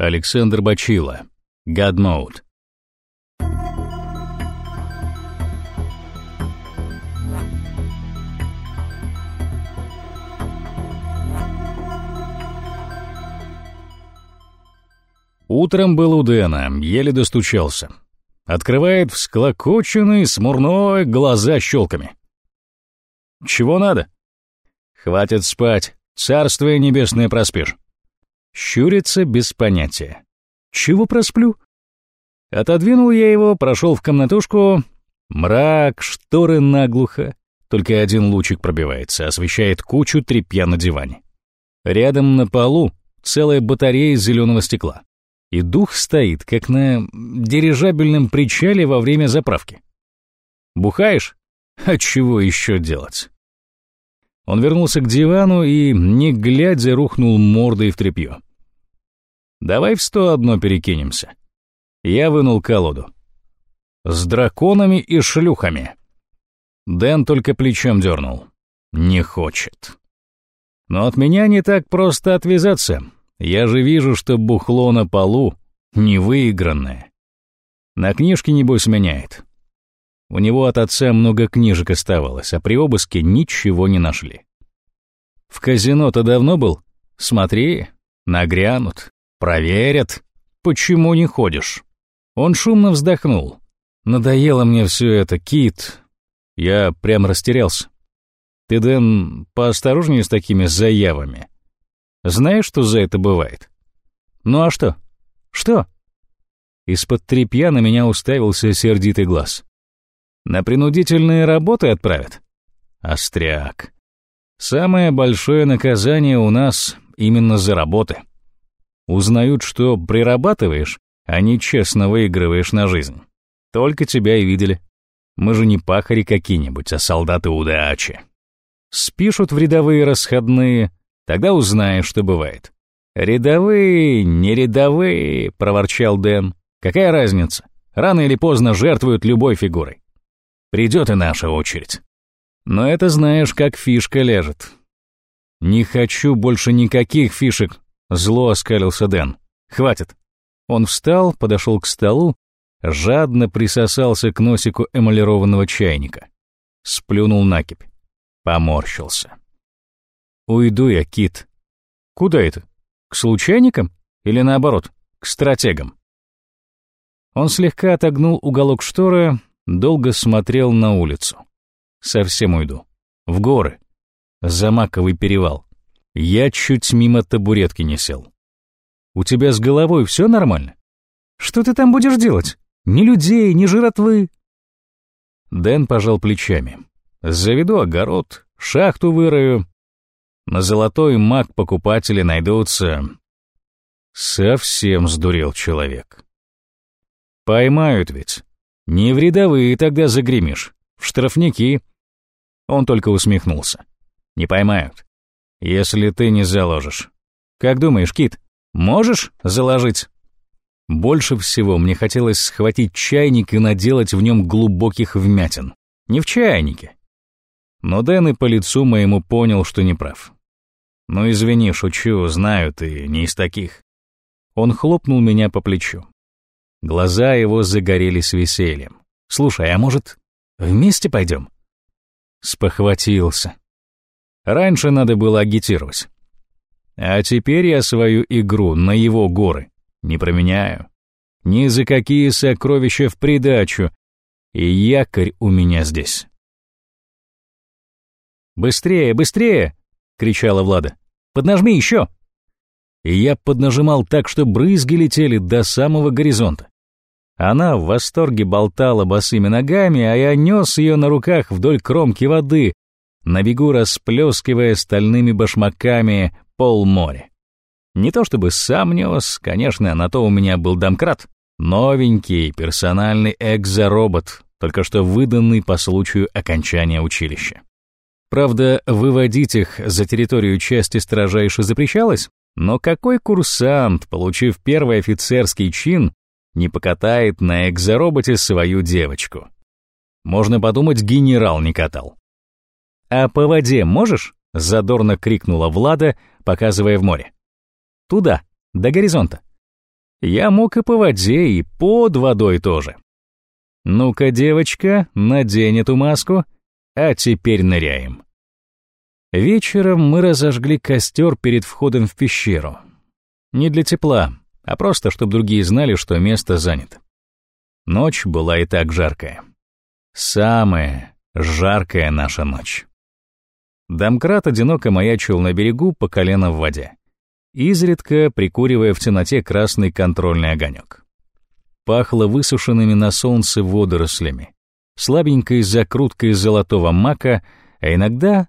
Александр Бачила. God Mode. Утром был у Дэна, еле достучался. Открывает всклокоченный, смурной, глаза щелками. «Чего надо?» «Хватит спать, царствие небесное проспишь». Щурится без понятия. «Чего просплю?» Отодвинул я его, прошел в комнатушку. Мрак, шторы наглухо. Только один лучик пробивается, освещает кучу тряпья на диване. Рядом на полу целая батарея зеленого стекла и дух стоит, как на дирижабельном причале во время заправки. Бухаешь? А чего еще делать? Он вернулся к дивану и, не глядя, рухнул мордой в тряпье. «Давай в сто одно перекинемся». Я вынул колоду. «С драконами и шлюхами». Дэн только плечом дернул. «Не хочет». Но от меня не так просто отвязаться. Я же вижу, что бухло на полу невыигранное. На книжке, небось, меняет. У него от отца много книжек оставалось, а при обыске ничего не нашли. В казино-то давно был? Смотри, нагрянут, проверят. Почему не ходишь? Он шумно вздохнул. Надоело мне все это, Кит. Я прям растерялся. Ты, Дэн, поосторожнее с такими заявами. Знаешь, что за это бывает? Ну а что? Что? Из-под тряпья на меня уставился сердитый глаз. На принудительные работы отправят? Остряк. Самое большое наказание у нас именно за работы. Узнают, что прирабатываешь, а не честно выигрываешь на жизнь. Только тебя и видели. Мы же не пахари какие-нибудь, а солдаты удачи. Спишут в рядовые расходные, Тогда узнаешь, что бывает. «Рядовые, не рядовые», — проворчал Дэн. «Какая разница? Рано или поздно жертвуют любой фигурой. Придет и наша очередь. Но это знаешь, как фишка лежит». «Не хочу больше никаких фишек», — зло оскалился Дэн. «Хватит». Он встал, подошел к столу, жадно присосался к носику эмалированного чайника. Сплюнул накипь. Поморщился. Уйду я, Кит. Куда это? К случайникам? Или наоборот, к стратегам? Он слегка отогнул уголок шторы, долго смотрел на улицу. Совсем уйду. В горы. Замаковый перевал. Я чуть мимо табуретки не сел. У тебя с головой все нормально? Что ты там будешь делать? Ни людей, ни жиротвы. Дэн пожал плечами. Заведу огород, шахту вырою, на золотой маг покупатели найдутся. Совсем сдурел человек. Поймают ведь. Не в рядовые тогда загремишь, в штрафники. Он только усмехнулся. Не поймают. Если ты не заложишь. Как думаешь, Кит, можешь заложить? Больше всего мне хотелось схватить чайник и наделать в нем глубоких вмятин. Не в чайнике. Но Дэн и по лицу моему понял, что не прав. «Ну извини, шучу, знаю, ты не из таких». Он хлопнул меня по плечу. Глаза его загорелись весельем. «Слушай, а может, вместе пойдем?» Спохватился. Раньше надо было агитировать. А теперь я свою игру на его горы не променяю. Ни за какие сокровища в придачу. И якорь у меня здесь. «Быстрее, быстрее!» — кричала Влада. «Поднажми еще!» И я поднажимал так, что брызги летели до самого горизонта. Она в восторге болтала босыми ногами, а я нес ее на руках вдоль кромки воды, на бегу расплескивая стальными башмаками пол моря. Не то чтобы сам нес, конечно, на то у меня был домкрат. Новенький персональный экзоробот, только что выданный по случаю окончания училища. Правда, выводить их за территорию части строжайше запрещалось, но какой курсант, получив первый офицерский чин, не покатает на экзороботе свою девочку? Можно подумать, генерал не катал. «А по воде можешь?» — задорно крикнула Влада, показывая в море. «Туда, до горизонта. Я мог и по воде, и под водой тоже. Ну-ка, девочка, надень эту маску, а теперь ныряем. Вечером мы разожгли костер перед входом в пещеру. Не для тепла, а просто, чтобы другие знали, что место занято. Ночь была и так жаркая. Самая жаркая наша ночь. Домкрат одиноко маячил на берегу по колено в воде, изредка прикуривая в темноте красный контрольный огонек. Пахло высушенными на солнце водорослями, слабенькой закруткой золотого мака, а иногда,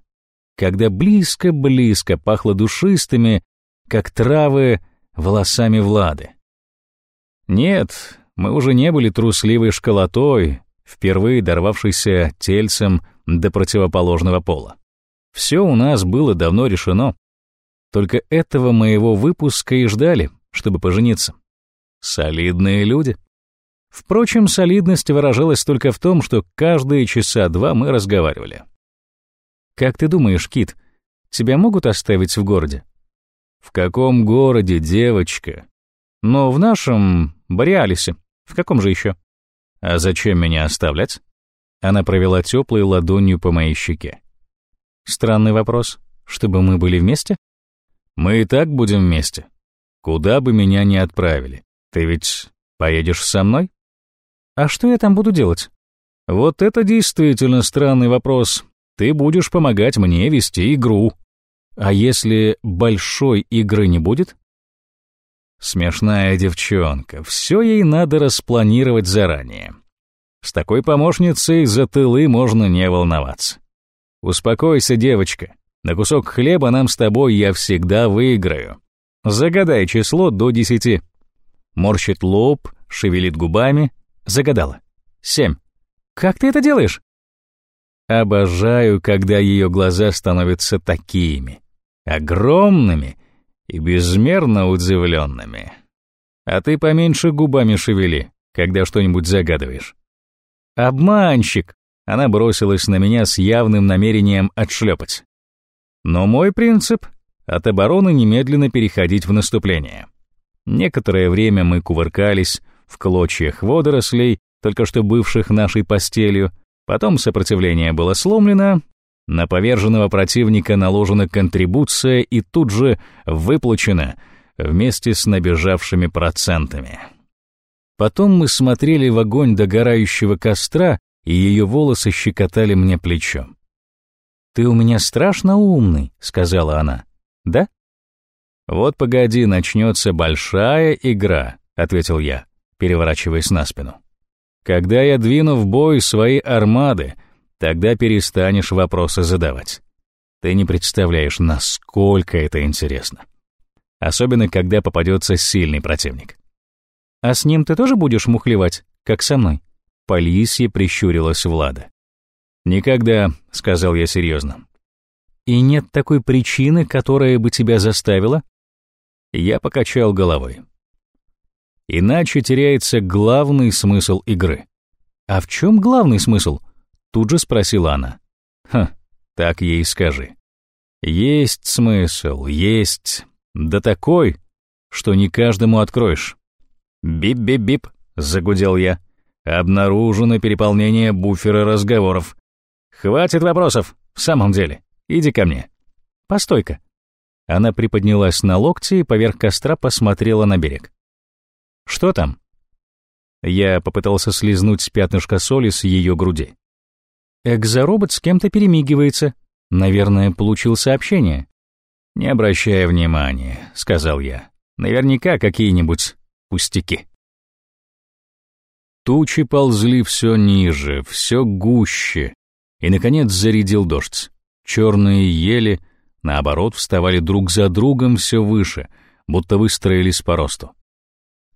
когда близко-близко пахло душистыми, как травы, волосами Влады. Нет, мы уже не были трусливой школотой, впервые дорвавшейся тельцем до противоположного пола. Все у нас было давно решено. Только этого моего выпуска и ждали, чтобы пожениться. Солидные люди. Впрочем, солидность выражалась только в том, что каждые часа два мы разговаривали. «Как ты думаешь, Кит, тебя могут оставить в городе?» «В каком городе, девочка?» «Но в нашем Бориалисе. В каком же еще?» «А зачем меня оставлять?» Она провела теплой ладонью по моей щеке. «Странный вопрос. Чтобы мы были вместе?» «Мы и так будем вместе. Куда бы меня ни отправили. Ты ведь поедешь со мной?» «А что я там буду делать?» «Вот это действительно странный вопрос. Ты будешь помогать мне вести игру. А если большой игры не будет?» Смешная девчонка, все ей надо распланировать заранее. С такой помощницей за тылы можно не волноваться. Успокойся, девочка. На кусок хлеба нам с тобой я всегда выиграю. Загадай число до десяти. Морщит лоб, шевелит губами. Загадала. Семь. Как ты это делаешь? Обожаю, когда ее глаза становятся такими, огромными и безмерно удивленными. А ты поменьше губами шевели, когда что-нибудь загадываешь. Обманщик! Она бросилась на меня с явным намерением отшлепать. Но мой принцип — от обороны немедленно переходить в наступление. Некоторое время мы кувыркались в клочьях водорослей, только что бывших нашей постелью, потом сопротивление было сломлено, на поверженного противника наложена контрибуция и тут же выплачена вместе с набежавшими процентами. Потом мы смотрели в огонь догорающего костра и ее волосы щекотали мне плечо. «Ты у меня страшно умный», — сказала она. «Да?» «Вот погоди, начнется большая игра», — ответил я, переворачиваясь на спину. «Когда я двину в бой свои армады, тогда перестанешь вопросы задавать. Ты не представляешь, насколько это интересно. Особенно, когда попадется сильный противник. А с ним ты тоже будешь мухлевать, как со мной? По лисье прищурилась Влада. «Никогда», — сказал я серьезно. «И нет такой причины, которая бы тебя заставила?» Я покачал головой. Иначе теряется главный смысл игры. «А в чем главный смысл?» — тут же спросила она. «Ха, так ей скажи. Есть смысл, есть. Да такой, что не каждому откроешь». «Бип-бип-бип», — загудел я. Обнаружено переполнение буфера разговоров. Хватит вопросов, в самом деле. Иди ко мне. Постой-ка. Она приподнялась на локти и поверх костра посмотрела на берег. Что там? Я попытался слезнуть с пятнышка соли с ее груди. Экзоробот с кем-то перемигивается. Наверное, получил сообщение. Не обращая внимания, сказал я. Наверняка какие-нибудь пустяки. Тучи ползли все ниже, все гуще, и, наконец, зарядил дождь. Черные ели, наоборот, вставали друг за другом все выше, будто выстроились по росту.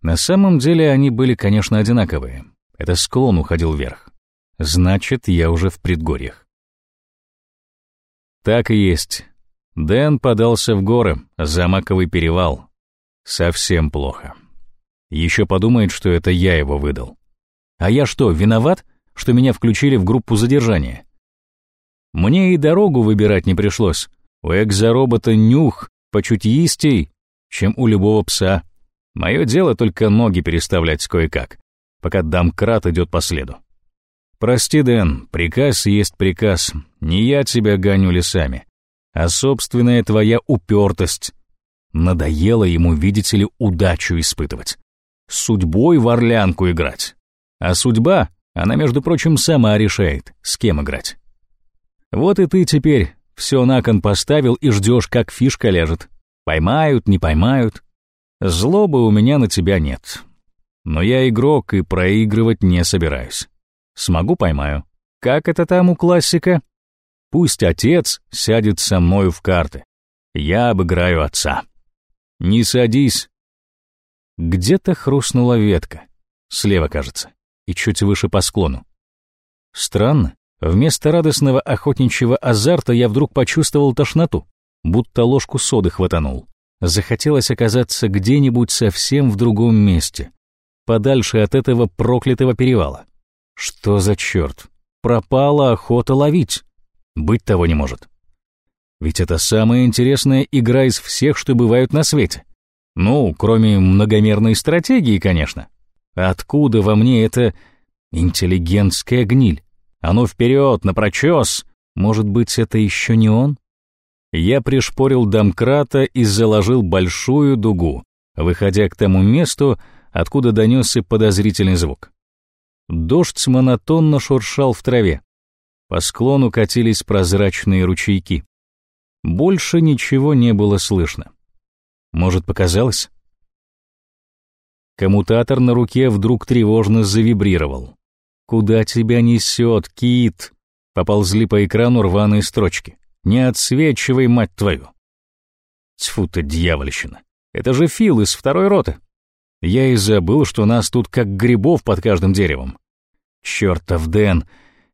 На самом деле они были, конечно, одинаковые. Это склон уходил вверх. Значит, я уже в предгорьях. Так и есть. Дэн подался в горы, за Маковый перевал. Совсем плохо. Еще подумает, что это я его выдал. А я что, виноват, что меня включили в группу задержания? Мне и дорогу выбирать не пришлось. У экзоробота нюх почутистей, чем у любого пса. Мое дело только ноги переставлять кое-как, пока домкрат идет по следу. Прости, Дэн, приказ есть приказ. Не я тебя гоню лесами, а собственная твоя упертость. Надоело ему, видите ли, удачу испытывать. Судьбой в орлянку играть. А судьба, она, между прочим, сама решает, с кем играть. Вот и ты теперь все на кон поставил и ждешь, как фишка ляжет. Поймают, не поймают. Злобы у меня на тебя нет. Но я игрок и проигрывать не собираюсь. Смогу поймаю. Как это там у классика? Пусть отец сядет со мною в карты. Я обыграю отца. Не садись. Где-то хрустнула ветка. Слева, кажется. И чуть выше по склону. Странно. Вместо радостного охотничьего азарта я вдруг почувствовал тошноту, будто ложку соды хватанул. Захотелось оказаться где-нибудь совсем в другом месте, подальше от этого проклятого перевала. Что за черт? Пропала охота ловить. Быть того не может. Ведь это самая интересная игра из всех, что бывают на свете. Ну, кроме многомерной стратегии, конечно. Откуда во мне эта интеллигентская гниль? Оно вперед, напрочес. Может быть, это еще не он? Я пришпорил домкрата и заложил большую дугу, выходя к тому месту, откуда донесся подозрительный звук. Дождь монотонно шуршал в траве. По склону катились прозрачные ручейки. Больше ничего не было слышно. Может, показалось? Коммутатор на руке вдруг тревожно завибрировал. «Куда тебя несет, кит?» Поползли по экрану рваные строчки. «Не отсвечивай, мать твою!» Тьфу ты, дьявольщина! Это же Фил из второй роты. Я и забыл, что нас тут как грибов под каждым деревом. Чертов Дэн,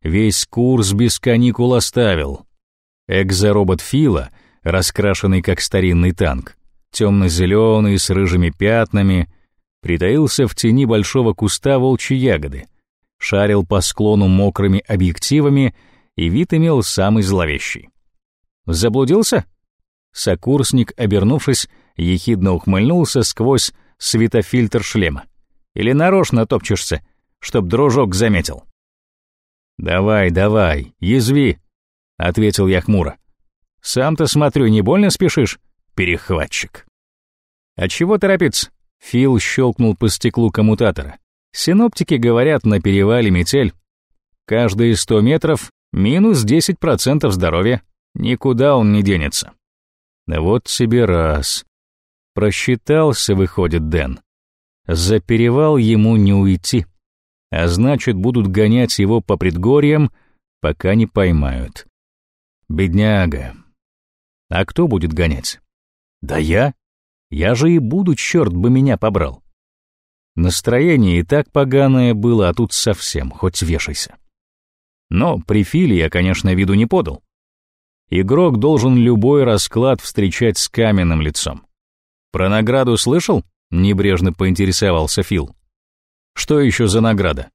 весь курс без каникул оставил. Экзоробот Фила, раскрашенный как старинный танк, темно-зеленый, с рыжими пятнами, притаился в тени большого куста волчьей ягоды — шарил по склону мокрыми объективами и вид имел самый зловещий. «Заблудился?» Сокурсник, обернувшись, ехидно ухмыльнулся сквозь светофильтр шлема. «Или нарочно топчешься, чтоб дружок заметил?» «Давай, давай, язви», — ответил я хмуро. «Сам-то, смотрю, не больно спешишь, перехватчик». «А чего торопиться?» Фил щелкнул по стеклу коммутатора. Синоптики говорят на перевале метель. Каждые 100 метров минус 10% здоровья. Никуда он не денется. Вот себе раз. Просчитался, выходит, Дэн. За перевал ему не уйти. А значит, будут гонять его по предгорьям, пока не поймают. Бедняга. А кто будет гонять? Да я. Я же и буду, черт бы меня побрал. Настроение и так поганое было, а тут совсем, хоть вешайся. Но при Филе я, конечно, виду не подал. Игрок должен любой расклад встречать с каменным лицом. Про награду слышал? Небрежно поинтересовался Фил. Что еще за награда?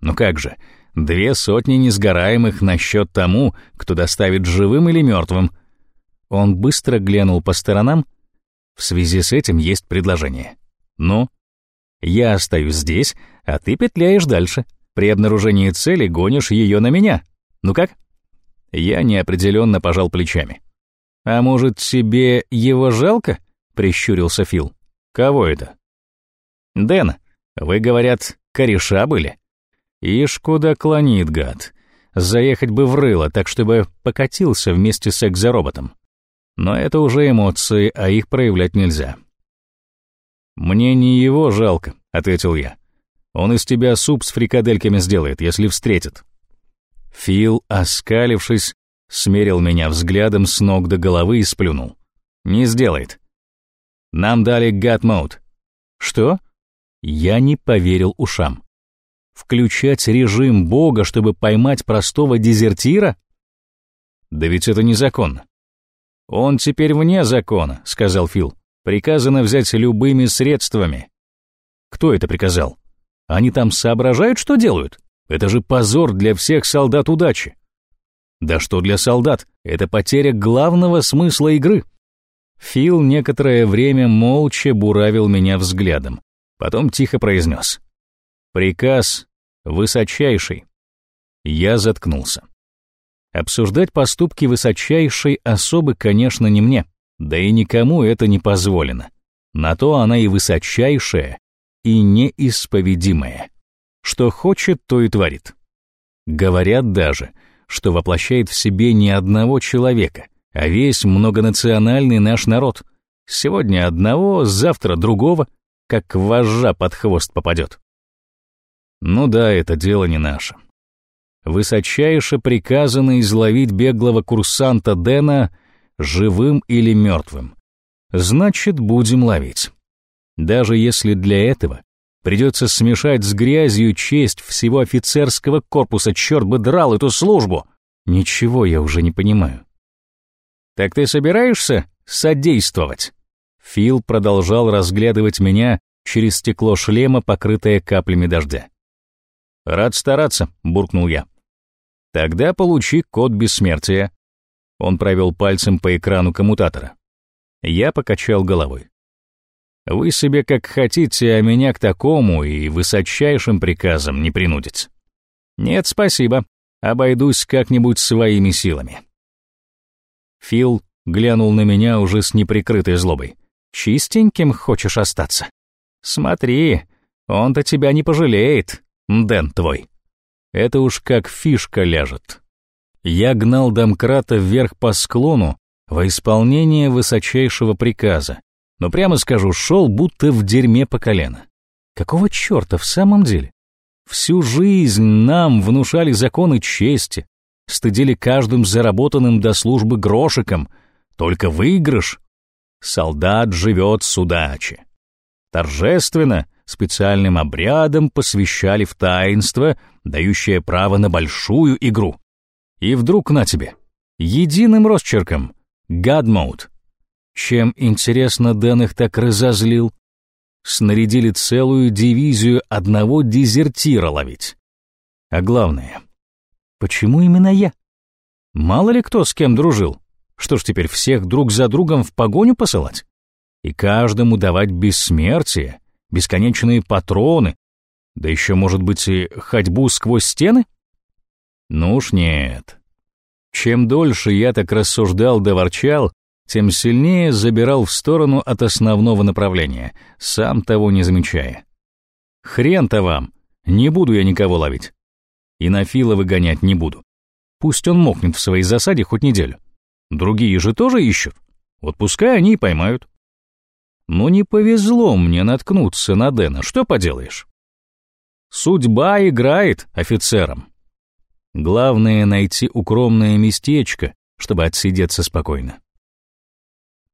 Ну как же, две сотни несгораемых на счет тому, кто доставит живым или мертвым. Он быстро глянул по сторонам. В связи с этим есть предложение. Ну, я остаюсь здесь, а ты петляешь дальше. При обнаружении цели гонишь ее на меня. Ну как? Я неопределенно пожал плечами. А может, тебе его жалко? Прищурился Фил. Кого это? Дэн, вы, говорят, кореша были? Ишь, куда клонит, гад. Заехать бы в рыло, так чтобы покатился вместе с экзороботом. Но это уже эмоции, а их проявлять нельзя. «Мне не его жалко», — ответил я. «Он из тебя суп с фрикадельками сделает, если встретит». Фил, оскалившись, смерил меня взглядом с ног до головы и сплюнул. «Не сделает. Нам дали гад-моут». «Что?» Я не поверил ушам. «Включать режим Бога, чтобы поймать простого дезертира?» «Да ведь это незаконно». «Он теперь вне закона», — сказал Фил. Приказано взять любыми средствами. Кто это приказал? Они там соображают, что делают? Это же позор для всех солдат удачи. Да что для солдат, это потеря главного смысла игры. Фил некоторое время молча буравил меня взглядом, потом тихо произнес. «Приказ высочайший». Я заткнулся. Обсуждать поступки высочайшей особы, конечно, не мне, да и никому это не позволено. На то она и высочайшая, и неисповедимая. Что хочет, то и творит. Говорят даже, что воплощает в себе не одного человека, а весь многонациональный наш народ. Сегодня одного, завтра другого, как вожжа под хвост попадет. Ну да, это дело не наше. Высочайше приказано изловить беглого курсанта Дэна живым или мертвым. Значит, будем ловить. Даже если для этого придется смешать с грязью честь всего офицерского корпуса, черт бы драл эту службу. Ничего я уже не понимаю. «Так ты собираешься содействовать?» Фил продолжал разглядывать меня через стекло шлема, покрытое каплями дождя. «Рад стараться», — буркнул я. «Тогда получи код бессмертия». Он провел пальцем по экрану коммутатора. Я покачал головой. «Вы себе как хотите, а меня к такому и высочайшим приказам не принудить». «Нет, спасибо. Обойдусь как-нибудь своими силами». Фил глянул на меня уже с неприкрытой злобой. «Чистеньким хочешь остаться? Смотри, он-то тебя не пожалеет, Дэн твой. Это уж как фишка ляжет». Я гнал домкрата вверх по склону во исполнение высочайшего приказа, но прямо скажу, шел будто в дерьме по колено. Какого черта в самом деле? Всю жизнь нам внушали законы чести, стыдили каждым заработанным до службы грошиком, только выигрыш. Солдат живет с удачи. Торжественно, специальным обрядом посвящали в таинство, дающее право на большую игру. И вдруг на тебе, единым росчерком, гадмоут. Чем, интересно, Дэн их так разозлил? Снарядили целую дивизию одного дезертира ловить. А главное, Почему именно я? Мало ли кто с кем дружил. Что ж теперь всех друг за другом в погоню посылать? И каждому давать бессмертие, бесконечные патроны, да еще, может быть, и ходьбу сквозь стены? Ну уж нет. Чем дольше я так рассуждал да ворчал, тем сильнее забирал в сторону от основного направления, сам того не замечая. Хрен-то вам, не буду я никого ловить и на Фила выгонять не буду. Пусть он мокнет в своей засаде хоть неделю. Другие же тоже ищут. Вот пускай они и поймают. Но не повезло мне наткнуться на Дэна, что поделаешь? Судьба играет офицером. Главное — найти укромное местечко, чтобы отсидеться спокойно.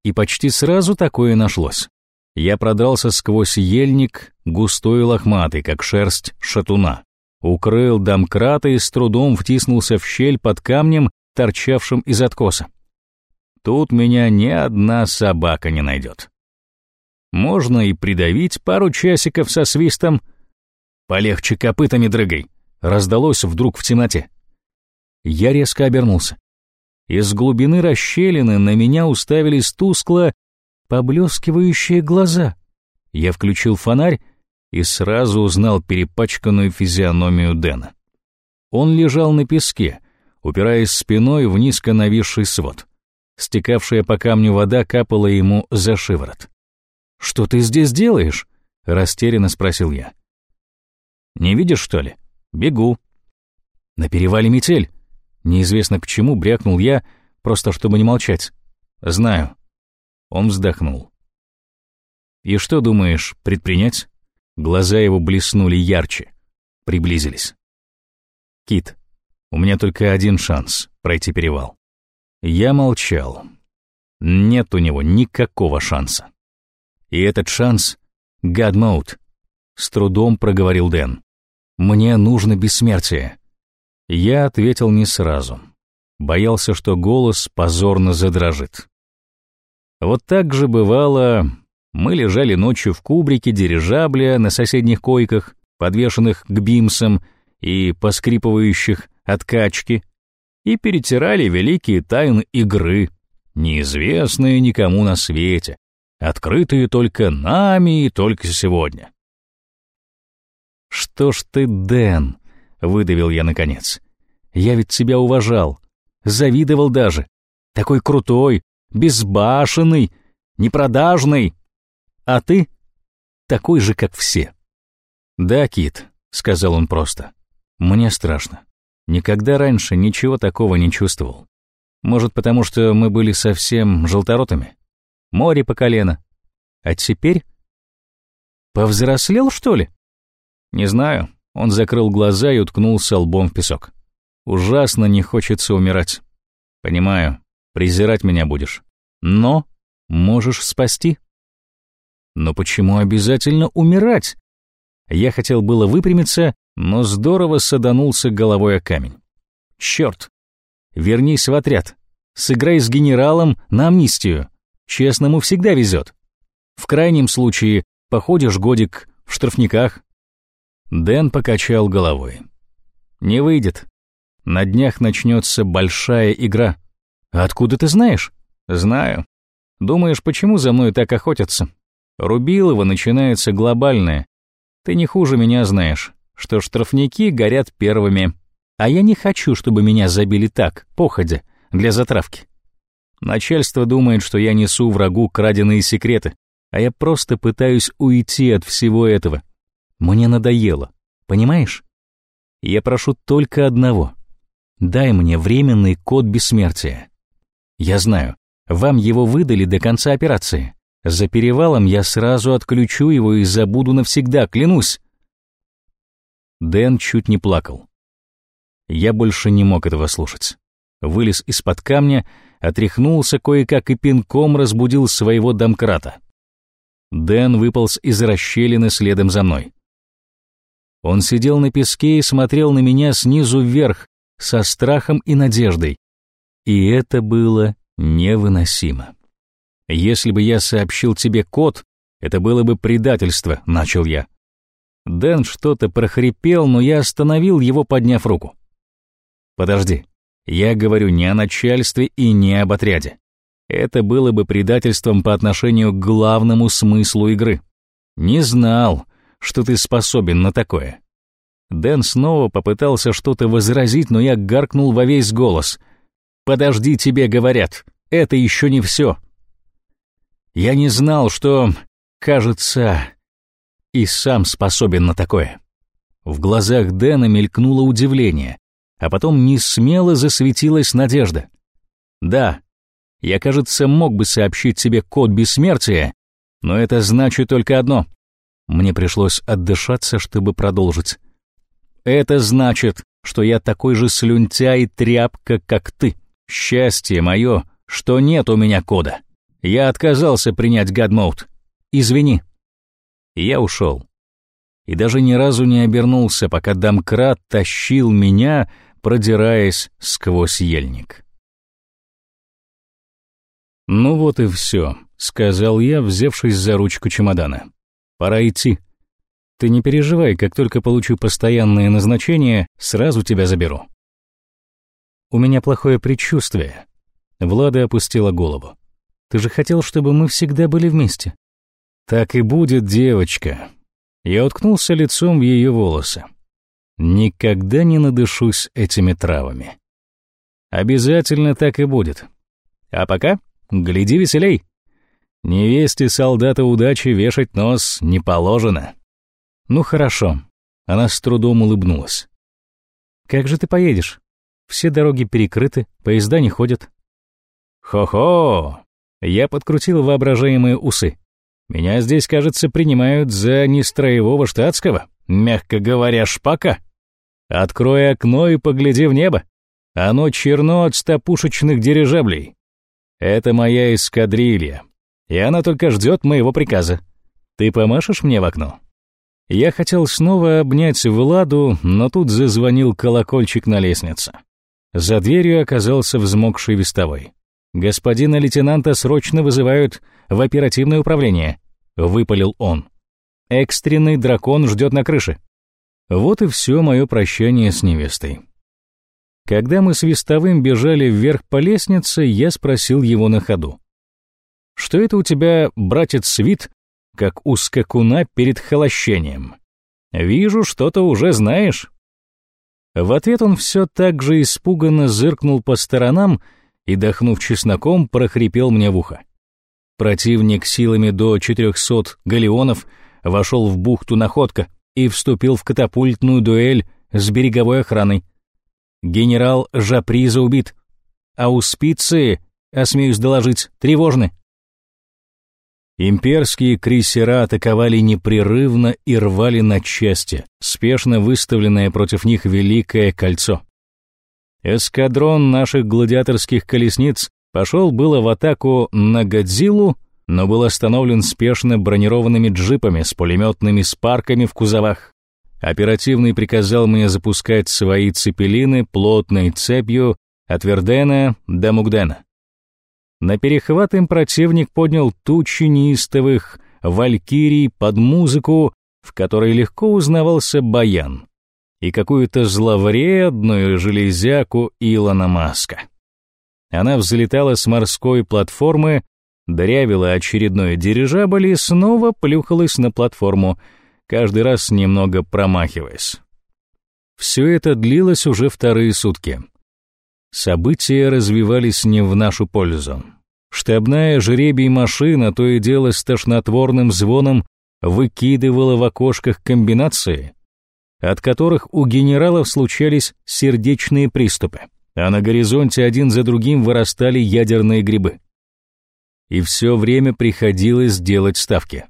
И почти сразу такое нашлось. Я продрался сквозь ельник, густой и лохматый, как шерсть шатуна укрыл домкрата и с трудом втиснулся в щель под камнем, торчавшим из откоса. Тут меня ни одна собака не найдет. Можно и придавить пару часиков со свистом. Полегче копытами дрыгай, раздалось вдруг в темноте. Я резко обернулся. Из глубины расщелины на меня уставились тускло поблескивающие глаза. Я включил фонарь и сразу узнал перепачканную физиономию Дэна. Он лежал на песке, упираясь спиной в низко нависший свод. Стекавшая по камню вода капала ему за шиворот. «Что ты здесь делаешь?» — растерянно спросил я. «Не видишь, что ли? Бегу». «На перевале метель». Неизвестно к чему брякнул я, просто чтобы не молчать. «Знаю». Он вздохнул. «И что думаешь предпринять?» Глаза его блеснули ярче, приблизились. «Кит, у меня только один шанс пройти перевал». Я молчал. Нет у него никакого шанса. И этот шанс — гадмоут, с трудом проговорил Дэн. «Мне нужно бессмертие». Я ответил не сразу. Боялся, что голос позорно задрожит. Вот так же бывало мы лежали ночью в кубрике дирижабля на соседних койках, подвешенных к бимсам и поскрипывающих от качки, и перетирали великие тайны игры, неизвестные никому на свете, открытые только нами и только сегодня. «Что ж ты, Дэн?» — выдавил я наконец. «Я ведь тебя уважал, завидовал даже. Такой крутой, безбашенный, непродажный. А ты такой же, как все». «Да, Кит», — сказал он просто. «Мне страшно. Никогда раньше ничего такого не чувствовал. Может, потому что мы были совсем желторотами? Море по колено. А теперь? Повзрослел, что ли? Не знаю. Он закрыл глаза и уткнулся лбом в песок. Ужасно не хочется умирать. Понимаю, презирать меня будешь. Но можешь спасти. Но почему обязательно умирать? Я хотел было выпрямиться, но здорово саданулся головой о камень. Черт! Вернись в отряд. Сыграй с генералом на амнистию. Честному всегда везет. В крайнем случае, походишь годик в штрафниках. Дэн покачал головой. Не выйдет. На днях начнется большая игра. Откуда ты знаешь? Знаю. Думаешь, почему за мной так охотятся? Рубилово начинается глобальное. Ты не хуже меня знаешь, что штрафники горят первыми. А я не хочу, чтобы меня забили так, походя, для затравки. Начальство думает, что я несу врагу краденые секреты, а я просто пытаюсь уйти от всего этого. Мне надоело, понимаешь? Я прошу только одного. Дай мне временный код бессмертия. Я знаю, вам его выдали до конца операции. За перевалом я сразу отключу его и забуду навсегда, клянусь. Дэн чуть не плакал. Я больше не мог этого слушать. Вылез из-под камня, отряхнулся кое-как и пинком разбудил своего домкрата. Дэн выполз из расщелины следом за мной. Он сидел на песке и смотрел на меня снизу вверх, со страхом и надеждой. И это было невыносимо. «Если бы я сообщил тебе код, это было бы предательство», — начал я. Дэн что-то прохрипел, но я остановил его, подняв руку. «Подожди, я говорю не о начальстве и не об отряде. Это было бы предательством по отношению к главному смыслу игры. Не знал, что ты способен на такое». Дэн снова попытался что-то возразить, но я гаркнул во весь голос. «Подожди, тебе говорят, это еще не все». Я не знал, что, кажется, и сам способен на такое. В глазах Дэна мелькнуло удивление, а потом не смело засветилась надежда. Да, я, кажется, мог бы сообщить тебе код бессмертия, но это значит только одно. Мне пришлось отдышаться, чтобы продолжить. Это значит, что я такой же слюнтяй и тряпка, как ты. Счастье мое, что нет у меня кода. Я отказался принять гадмоут. Извини. я ушел. И даже ни разу не обернулся, пока домкрат тащил меня, продираясь сквозь ельник. «Ну вот и все», — сказал я, взявшись за ручку чемодана. «Пора идти. Ты не переживай, как только получу постоянное назначение, сразу тебя заберу». «У меня плохое предчувствие». Влада опустила голову. Ты же хотел, чтобы мы всегда были вместе. Так и будет, девочка. Я уткнулся лицом в ее волосы. Никогда не надышусь этими травами. Обязательно так и будет. А пока гляди веселей. Невесте солдата удачи вешать нос не положено. Ну хорошо. Она с трудом улыбнулась. Как же ты поедешь? Все дороги перекрыты, поезда не ходят. Хо-хо, я подкрутил воображаемые усы. Меня здесь, кажется, принимают за нестроевого штатского, мягко говоря, шпака. Открой окно и погляди в небо. Оно черно от ста пушечных дирижаблей. Это моя эскадрилья, и она только ждет моего приказа. Ты помашешь мне в окно?» Я хотел снова обнять Владу, но тут зазвонил колокольчик на лестнице. За дверью оказался взмокший вестовой. «Господина лейтенанта срочно вызывают в оперативное управление», — выпалил он. «Экстренный дракон ждет на крыше». Вот и все мое прощание с невестой. Когда мы с Вестовым бежали вверх по лестнице, я спросил его на ходу. «Что это у тебя, братец, вид, как у скакуна перед холощением? Вижу, что-то уже знаешь». В ответ он все так же испуганно зыркнул по сторонам и, дохнув чесноком, прохрипел мне в ухо. Противник силами до 400 галеонов вошел в бухту Находка и вступил в катапультную дуэль с береговой охраной. Генерал Жаприза убит, а у спицы, осмеюсь доложить, тревожны. Имперские крейсера атаковали непрерывно и рвали на части, спешно выставленное против них Великое Кольцо. Эскадрон наших гладиаторских колесниц пошел было в атаку на Годзиллу, но был остановлен спешно бронированными джипами с пулеметными спарками в кузовах. Оперативный приказал мне запускать свои цепелины плотной цепью от Вердена до Мугдена. На перехват им противник поднял тучи неистовых валькирий под музыку, в которой легко узнавался баян, и какую-то зловредную железяку Илона Маска. Она взлетала с морской платформы, дрявила очередной дирижабль и снова плюхалась на платформу, каждый раз немного промахиваясь. Все это длилось уже вторые сутки. События развивались не в нашу пользу. Штабная жребий машина то и дело с тошнотворным звоном выкидывала в окошках комбинации, от которых у генералов случались сердечные приступы, а на горизонте один за другим вырастали ядерные грибы и все время приходилось делать ставки.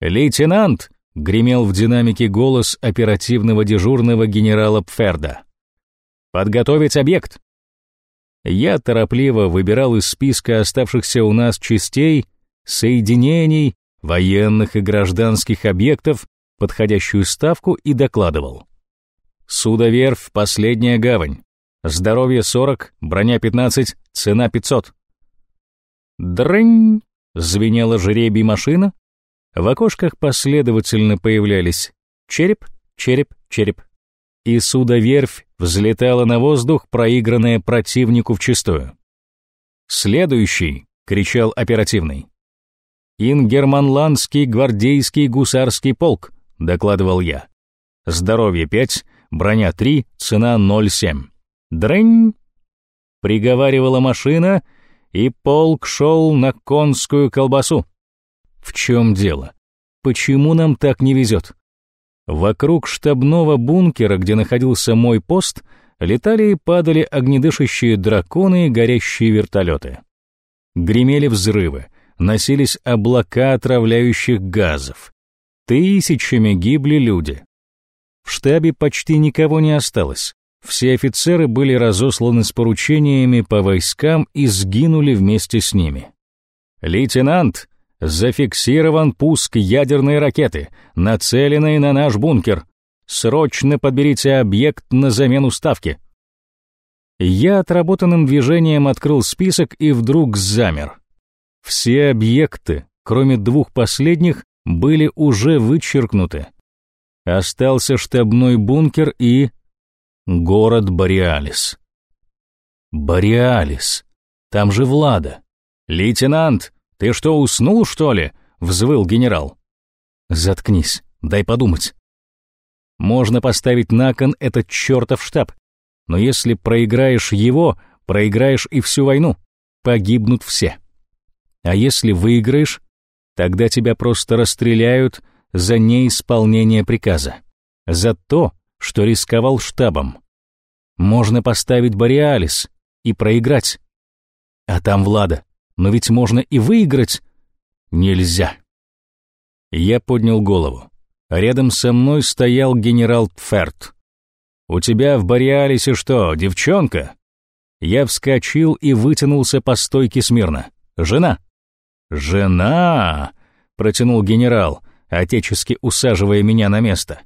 «Лейтенант!» — гремел в динамике голос оперативного дежурного генерала Пферда. «Подготовить объект!» Я торопливо выбирал из списка оставшихся у нас частей, соединений, военных и гражданских объектов подходящую ставку и докладывал. Судоверфь, последняя гавань. Здоровье 40, броня 15, цена 500. Дрынь! Звенела жеребий машина. В окошках последовательно появлялись череп, череп, череп. И судоверфь взлетала на воздух, проигранная противнику вчистую. «Следующий!» — кричал оперативный. «Ингерманландский гвардейский гусарский полк», — докладывал я. «Здоровье 5, броня 3, цена 0,7». «Дрынь!» — приговаривала машина — и полк шел на конскую колбасу. В чем дело? Почему нам так не везет? Вокруг штабного бункера, где находился мой пост, летали и падали огнедышащие драконы и горящие вертолеты. Гремели взрывы, носились облака отравляющих газов. Тысячами гибли люди. В штабе почти никого не осталось. Все офицеры были разосланы с поручениями по войскам и сгинули вместе с ними. «Лейтенант, зафиксирован пуск ядерной ракеты, нацеленной на наш бункер. Срочно подберите объект на замену ставки». Я отработанным движением открыл список и вдруг замер. Все объекты, кроме двух последних, были уже вычеркнуты. Остался штабной бункер и Город Бореалис. Бореалис. Там же Влада. Лейтенант, ты что, уснул, что ли? Взвыл генерал. Заткнись, дай подумать. Можно поставить на кон этот чертов штаб. Но если проиграешь его, проиграешь и всю войну. Погибнут все. А если выиграешь, тогда тебя просто расстреляют за неисполнение приказа. За то, что рисковал штабом. Можно поставить Бореалис и проиграть. А там Влада. Но ведь можно и выиграть. Нельзя. Я поднял голову. Рядом со мной стоял генерал Пферт. «У тебя в Бореалисе что, девчонка?» Я вскочил и вытянулся по стойке смирно. «Жена!» «Жена!» — протянул генерал, отечески усаживая меня на место.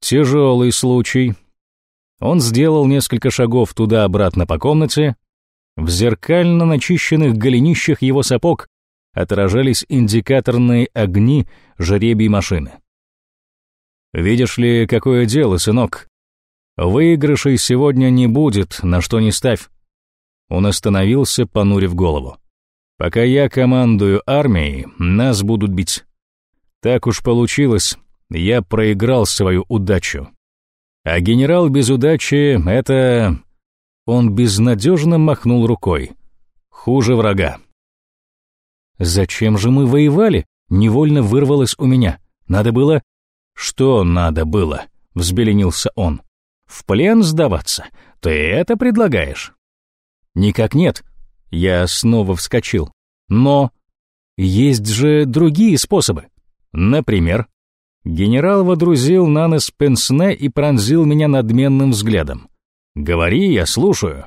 Тяжелый случай. Он сделал несколько шагов туда-обратно по комнате. В зеркально начищенных голенищах его сапог отражались индикаторные огни жеребий машины. «Видишь ли, какое дело, сынок? Выигрышей сегодня не будет, на что не ставь. Он остановился, понурив голову. Пока я командую армией, нас будут бить. Так уж получилось, я проиграл свою удачу. А генерал без удачи — это... Он безнадежно махнул рукой. Хуже врага. «Зачем же мы воевали?» — невольно вырвалось у меня. «Надо было...» «Что надо было?» — взбеленился он. «В плен сдаваться? Ты это предлагаешь?» «Никак нет». Я снова вскочил. «Но...» «Есть же другие способы. Например...» Генерал водрузил на нос пенсне и пронзил меня надменным взглядом. «Говори, я слушаю».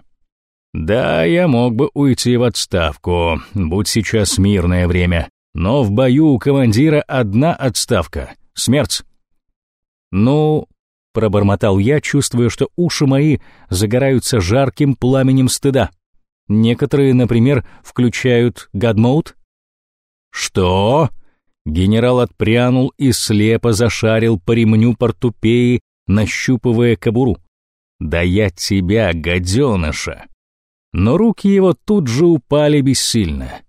«Да, я мог бы уйти в отставку, будь сейчас мирное время, но в бою у командира одна отставка — смерть». «Ну...» — пробормотал я, чувствуя, что уши мои загораются жарким пламенем стыда. Некоторые, например, включают гадмоут. «Что?» Генерал отпрянул и слепо зашарил по ремню портупеи, нащупывая кобуру. «Да я тебя, гаденыша!» Но руки его тут же упали бессильно.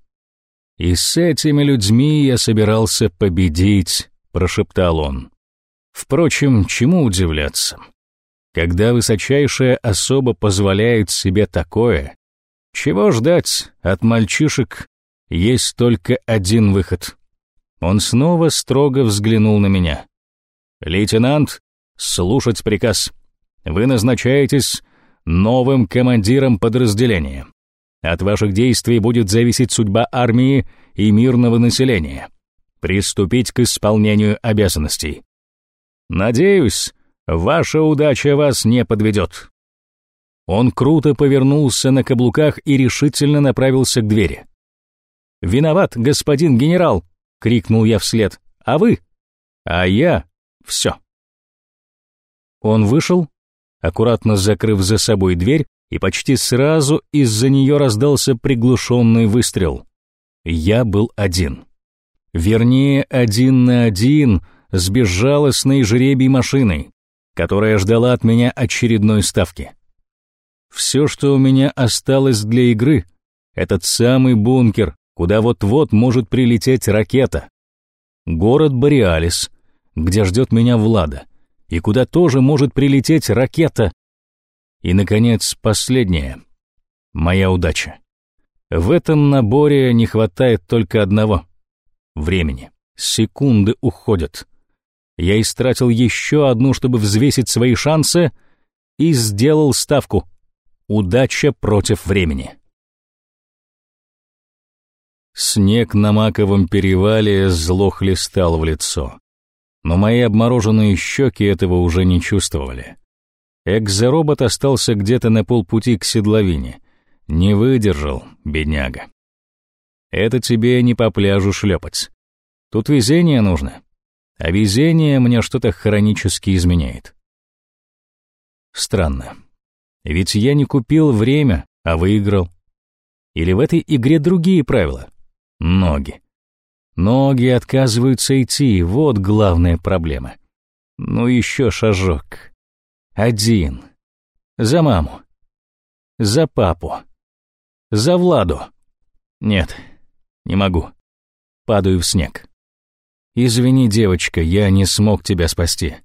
«И с этими людьми я собирался победить», — прошептал он. Впрочем, чему удивляться? Когда высочайшая особа позволяет себе такое, чего ждать от мальчишек, есть только один выход. Он снова строго взглянул на меня. «Лейтенант, слушать приказ. Вы назначаетесь новым командиром подразделения. От ваших действий будет зависеть судьба армии и мирного населения. Приступить к исполнению обязанностей. Надеюсь, ваша удача вас не подведет». Он круто повернулся на каблуках и решительно направился к двери. «Виноват, господин генерал!» — крикнул я вслед. «А вы?» «А я?» «Все». Он вышел, аккуратно закрыв за собой дверь, и почти сразу из-за нее раздался приглушенный выстрел. Я был один. Вернее, один на один с безжалостной жребий машиной, которая ждала от меня очередной ставки. Все, что у меня осталось для игры, этот самый бункер, куда вот-вот может прилететь ракета. Город Бориалис, где ждет меня Влада, и куда тоже может прилететь ракета. И, наконец, последнее. Моя удача. В этом наборе не хватает только одного — времени. Секунды уходят. Я истратил еще одну, чтобы взвесить свои шансы, и сделал ставку. Удача против времени. Снег на маковом перевале зло хлестал в лицо. Но мои обмороженные щеки этого уже не чувствовали. Экзоробот остался где-то на полпути к седловине. Не выдержал, бедняга. Это тебе не по пляжу шлепать. Тут везение нужно. А везение мне что-то хронически изменяет. Странно. Ведь я не купил время, а выиграл. Или в этой игре другие правила? Ноги. Ноги отказываются идти, вот главная проблема. Ну еще шажок. Один. За маму. За папу. За Владу. Нет, не могу. Падаю в снег. Извини, девочка, я не смог тебя спасти.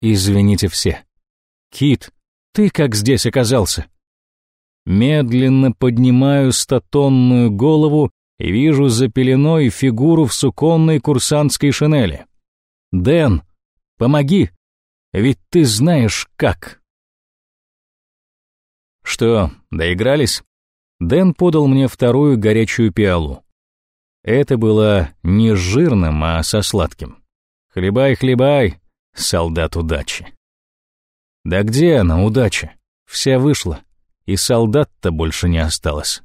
Извините все. Кит, ты как здесь оказался? Медленно поднимаю статонную голову и вижу за пеленой фигуру в суконной курсантской шинели. «Дэн, помоги, ведь ты знаешь как». «Что, доигрались?» Дэн подал мне вторую горячую пиалу. Это было не с жирным, а со сладким. «Хлебай, хлебай, солдат удачи». «Да где она, удача? Вся вышла, и солдат-то больше не осталось»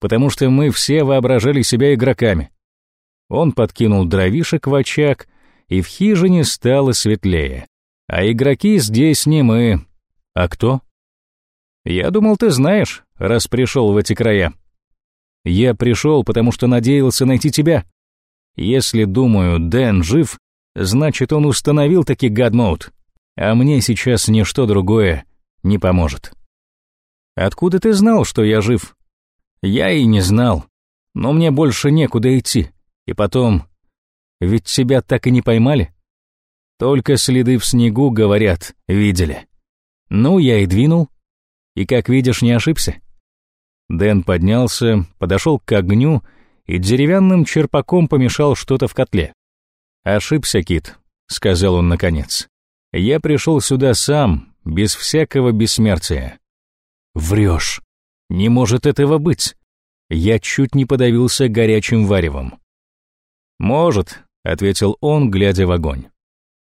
потому что мы все воображали себя игроками. Он подкинул дровишек в очаг, и в хижине стало светлее. А игроки здесь не мы. А кто? Я думал, ты знаешь, раз пришел в эти края. Я пришел, потому что надеялся найти тебя. Если, думаю, Дэн жив, значит, он установил таки гадмоут. а мне сейчас ничто другое не поможет. Откуда ты знал, что я жив? Я и не знал, но мне больше некуда идти. И потом, ведь тебя так и не поймали? Только следы в снегу, говорят, видели. Ну, я и двинул. И, как видишь, не ошибся. Дэн поднялся, подошел к огню и деревянным черпаком помешал что-то в котле. «Ошибся, Кит», — сказал он наконец. «Я пришел сюда сам, без всякого бессмертия». «Врешь. Не может этого быть». Я чуть не подавился горячим варевом. «Может», — ответил он, глядя в огонь.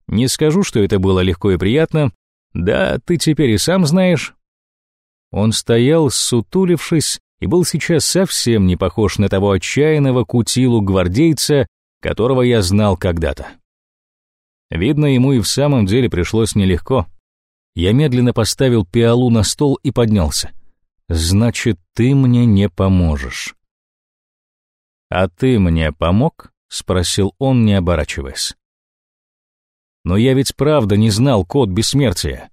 «Не скажу, что это было легко и приятно. Да, ты теперь и сам знаешь». Он стоял, сутулившись, и был сейчас совсем не похож на того отчаянного кутилу-гвардейца, которого я знал когда-то. Видно, ему и в самом деле пришлось нелегко. Я медленно поставил пиалу на стол и поднялся. «Значит, ты мне не поможешь». «А ты мне помог?» — спросил он, не оборачиваясь. «Но я ведь правда не знал код бессмертия».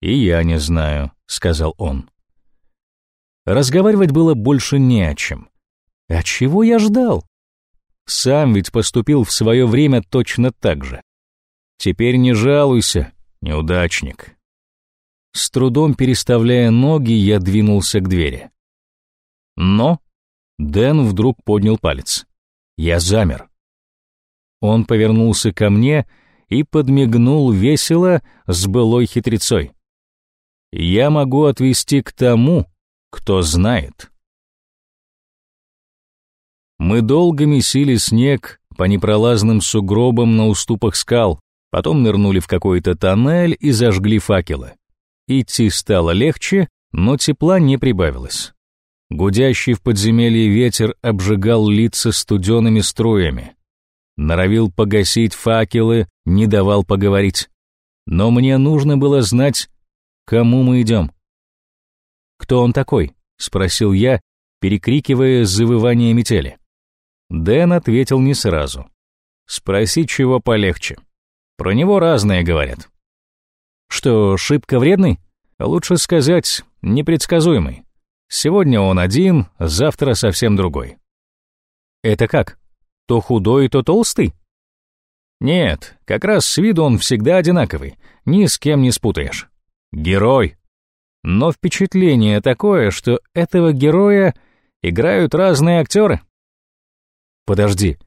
«И я не знаю», — сказал он. Разговаривать было больше не о чем. А чего я ждал? Сам ведь поступил в свое время точно так же. Теперь не жалуйся, неудачник. С трудом переставляя ноги, я двинулся к двери. Но Дэн вдруг поднял палец. Я замер. Он повернулся ко мне и подмигнул весело с былой хитрецой. «Я могу отвести к тому, кто знает». Мы долго месили снег по непролазным сугробам на уступах скал, потом нырнули в какой-то тоннель и зажгли факелы. Идти стало легче, но тепла не прибавилось. Гудящий в подземелье ветер обжигал лица студеными струями. Норовил погасить факелы, не давал поговорить. Но мне нужно было знать, кому мы идем. «Кто он такой?» — спросил я, перекрикивая завывание метели. Дэн ответил не сразу. «Спроси, чего полегче. Про него разное говорят». «Что, шибко вредный?» «Лучше сказать, непредсказуемый. Сегодня он один, завтра совсем другой». «Это как? То худой, то толстый?» «Нет, как раз с виду он всегда одинаковый, ни с кем не спутаешь. Герой. Но впечатление такое, что этого героя играют разные актеры. Подожди,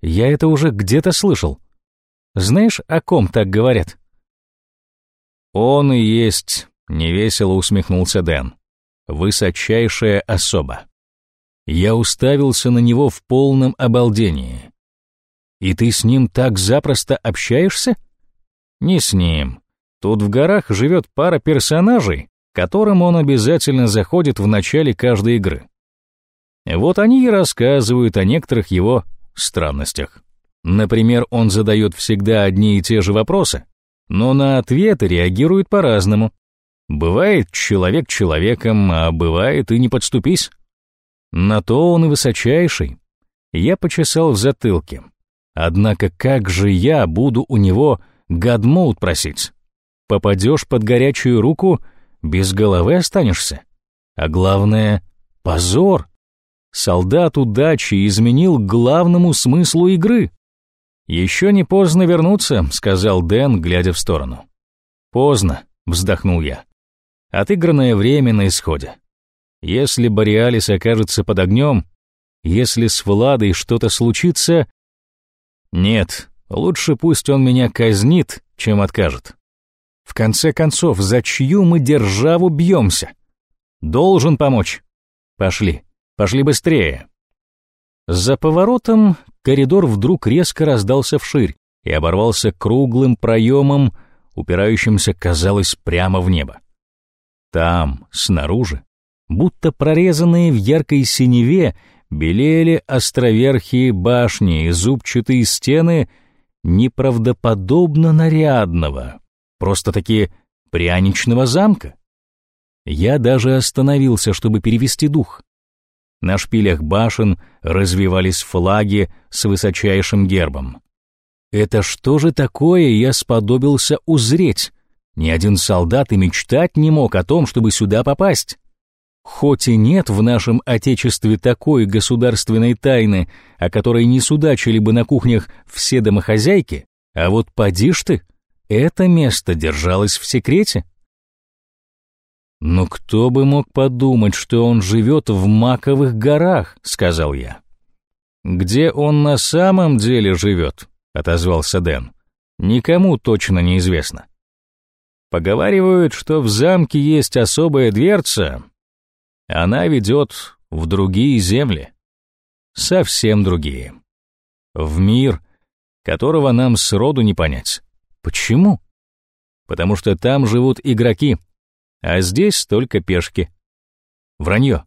я это уже где-то слышал. Знаешь, о ком так говорят? Он и есть, невесело усмехнулся Дэн. Высочайшая особа. Я уставился на него в полном обалдении. И ты с ним так запросто общаешься? Не с ним. Тут в горах живет пара персонажей, которым он обязательно заходит в начале каждой игры. Вот они и рассказывают о некоторых его странностях. Например, он задает всегда одни и те же вопросы, но на ответы реагирует по-разному. Бывает человек человеком, а бывает и не подступись. На то он и высочайший. Я почесал в затылке. Однако как же я буду у него гадмоут просить? Попадешь под горячую руку, без головы останешься. А главное — позор солдат удачи изменил главному смыслу игры. «Еще не поздно вернуться», — сказал Дэн, глядя в сторону. «Поздно», — вздохнул я. «Отыгранное время на исходе. Если Бориалис окажется под огнем, если с Владой что-то случится... Нет, лучше пусть он меня казнит, чем откажет. В конце концов, за чью мы державу бьемся? Должен помочь. Пошли. Пошли быстрее!» За поворотом коридор вдруг резко раздался вширь и оборвался круглым проемом, упирающимся, казалось, прямо в небо. Там, снаружи, будто прорезанные в яркой синеве, белели островерхие башни и зубчатые стены неправдоподобно нарядного, просто-таки пряничного замка. Я даже остановился, чтобы перевести дух. На шпилях башен развивались флаги с высочайшим гербом. Это что же такое я сподобился узреть? Ни один солдат и мечтать не мог о том, чтобы сюда попасть. Хоть и нет в нашем Отечестве такой государственной тайны, о которой не судачили бы на кухнях все домохозяйки, а вот поди ты, это место держалось в секрете. «Но кто бы мог подумать, что он живет в Маковых горах?» — сказал я. «Где он на самом деле живет?» — отозвался Дэн. «Никому точно неизвестно. Поговаривают, что в замке есть особая дверца. Она ведет в другие земли. Совсем другие. В мир, которого нам сроду не понять. Почему? Потому что там живут игроки, а здесь только пешки. Вранье.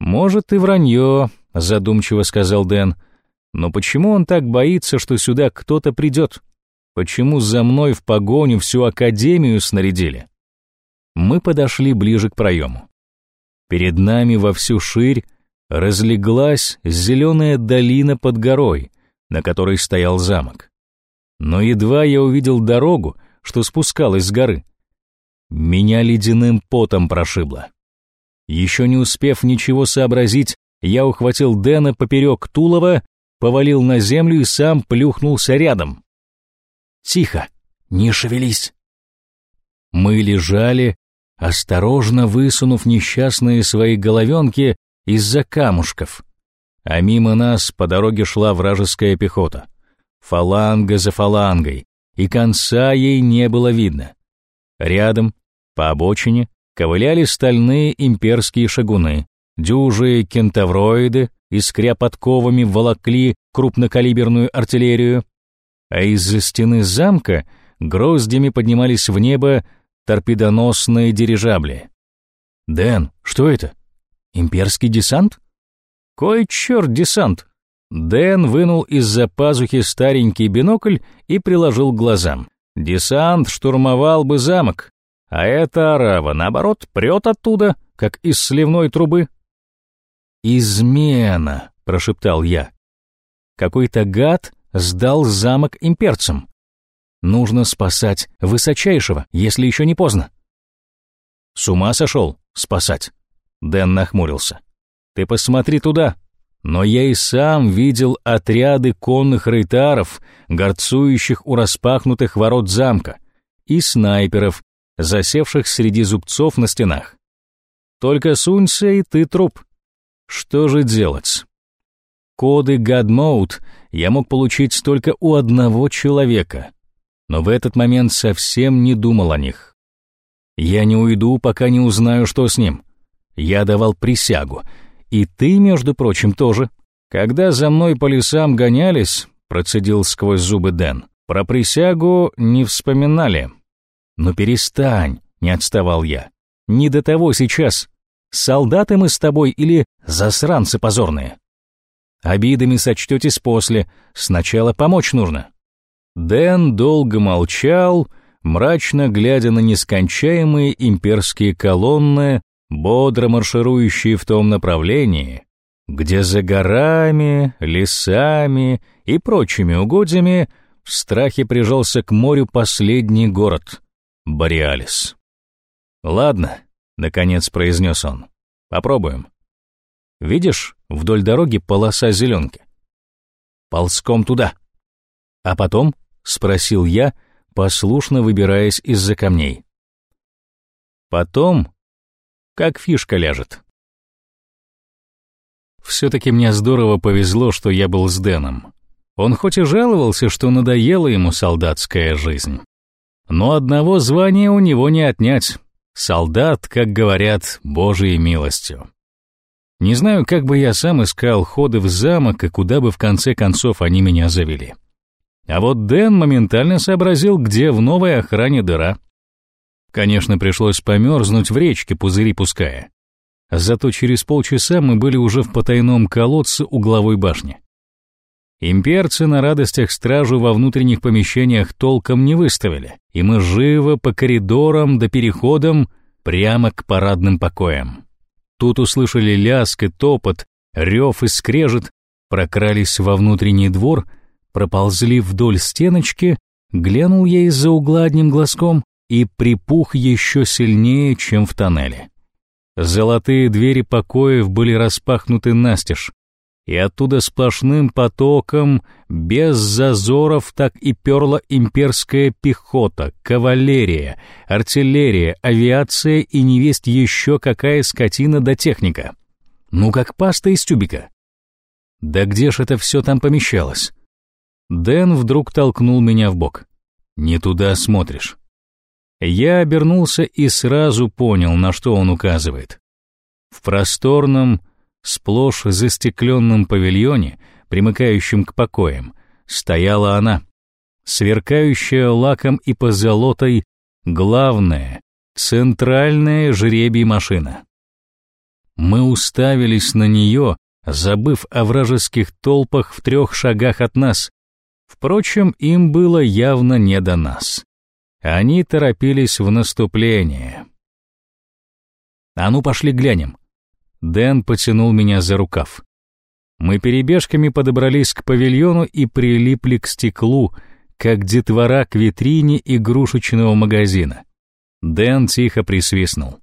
Может и вранье, задумчиво сказал Дэн. Но почему он так боится, что сюда кто-то придет? Почему за мной в погоню всю академию снарядили? Мы подошли ближе к проему. Перед нами во всю ширь разлеглась зеленая долина под горой, на которой стоял замок. Но едва я увидел дорогу, что спускалась с горы, меня ледяным потом прошибло. Еще не успев ничего сообразить, я ухватил Дэна поперек Тулова, повалил на землю и сам плюхнулся рядом. Тихо, не шевелись. Мы лежали, осторожно высунув несчастные свои головенки из-за камушков, а мимо нас по дороге шла вражеская пехота. Фаланга за фалангой, и конца ей не было видно. Рядом, по обочине, ковыляли стальные имперские шагуны, дюжие кентавроиды, искря подковами волокли крупнокалиберную артиллерию, а из-за стены замка гроздями поднимались в небо торпедоносные дирижабли. «Дэн, что это? Имперский десант?» «Кой черт десант?» Дэн вынул из-за пазухи старенький бинокль и приложил к глазам. «Десант штурмовал бы замок, а эта арава, наоборот, прет оттуда, как из сливной трубы». «Измена», — прошептал я. «Какой-то гад сдал замок имперцам. Нужно спасать высочайшего, если еще не поздно. С ума сошел спасать? Дэн нахмурился. Ты посмотри туда. Но я и сам видел отряды конных рейтаров, горцующих у распахнутых ворот замка, и снайперов, засевших среди зубцов на стенах. Только сунься, и ты труп. Что же делать? Коды Mode я мог получить только у одного человека, но в этот момент совсем не думал о них. Я не уйду, пока не узнаю, что с ним. Я давал присягу, и ты, между прочим, тоже. Когда за мной по лесам гонялись, процедил сквозь зубы Дэн, про присягу не вспоминали. Ну перестань, не отставал я. Не до того сейчас. Солдаты мы с тобой или засранцы позорные? Обидами сочтетесь после, сначала помочь нужно». Дэн долго молчал, мрачно глядя на нескончаемые имперские колонны, бодро марширующие в том направлении, где за горами, лесами и прочими угодьями в страхе прижался к морю последний город — Бориалис. «Ладно», — наконец произнес он, — «попробуем». Видишь, вдоль дороги полоса зеленки. Ползком туда. А потом, спросил я, послушно выбираясь из-за камней. Потом, как фишка ляжет. Все-таки мне здорово повезло, что я был с Дэном. Он хоть и жаловался, что надоела ему солдатская жизнь. Но одного звания у него не отнять. Солдат, как говорят, божьей милостью. Не знаю, как бы я сам искал ходы в замок и куда бы в конце концов они меня завели. А вот Дэн моментально сообразил, где в новой охране дыра. Конечно, пришлось померзнуть в речке, пузыри пуская. Зато через полчаса мы были уже в потайном колодце угловой башни. Имперцы на радостях стражу во внутренних помещениях толком не выставили, и мы живо по коридорам до переходам прямо к парадным покоям. Тут услышали ляск и топот, рев и скрежет, прокрались во внутренний двор, проползли вдоль стеночки, глянул я из-за угла одним глазком и припух еще сильнее, чем в тоннеле. Золотые двери покоев были распахнуты настежь, и оттуда сплошным потоком, без зазоров, так и перла имперская пехота, кавалерия, артиллерия, авиация и невесть еще какая скотина да техника. Ну, как паста из тюбика. Да где ж это все там помещалось? Дэн вдруг толкнул меня в бок. Не туда смотришь. Я обернулся и сразу понял, на что он указывает. В просторном, сплошь застекленном павильоне, примыкающем к покоям, стояла она, сверкающая лаком и позолотой, главная, центральная жребий машина. Мы уставились на нее, забыв о вражеских толпах в трех шагах от нас. Впрочем, им было явно не до нас. Они торопились в наступление. «А ну, пошли глянем», Дэн потянул меня за рукав. Мы перебежками подобрались к павильону и прилипли к стеклу, как детвора к витрине игрушечного магазина. Дэн тихо присвистнул.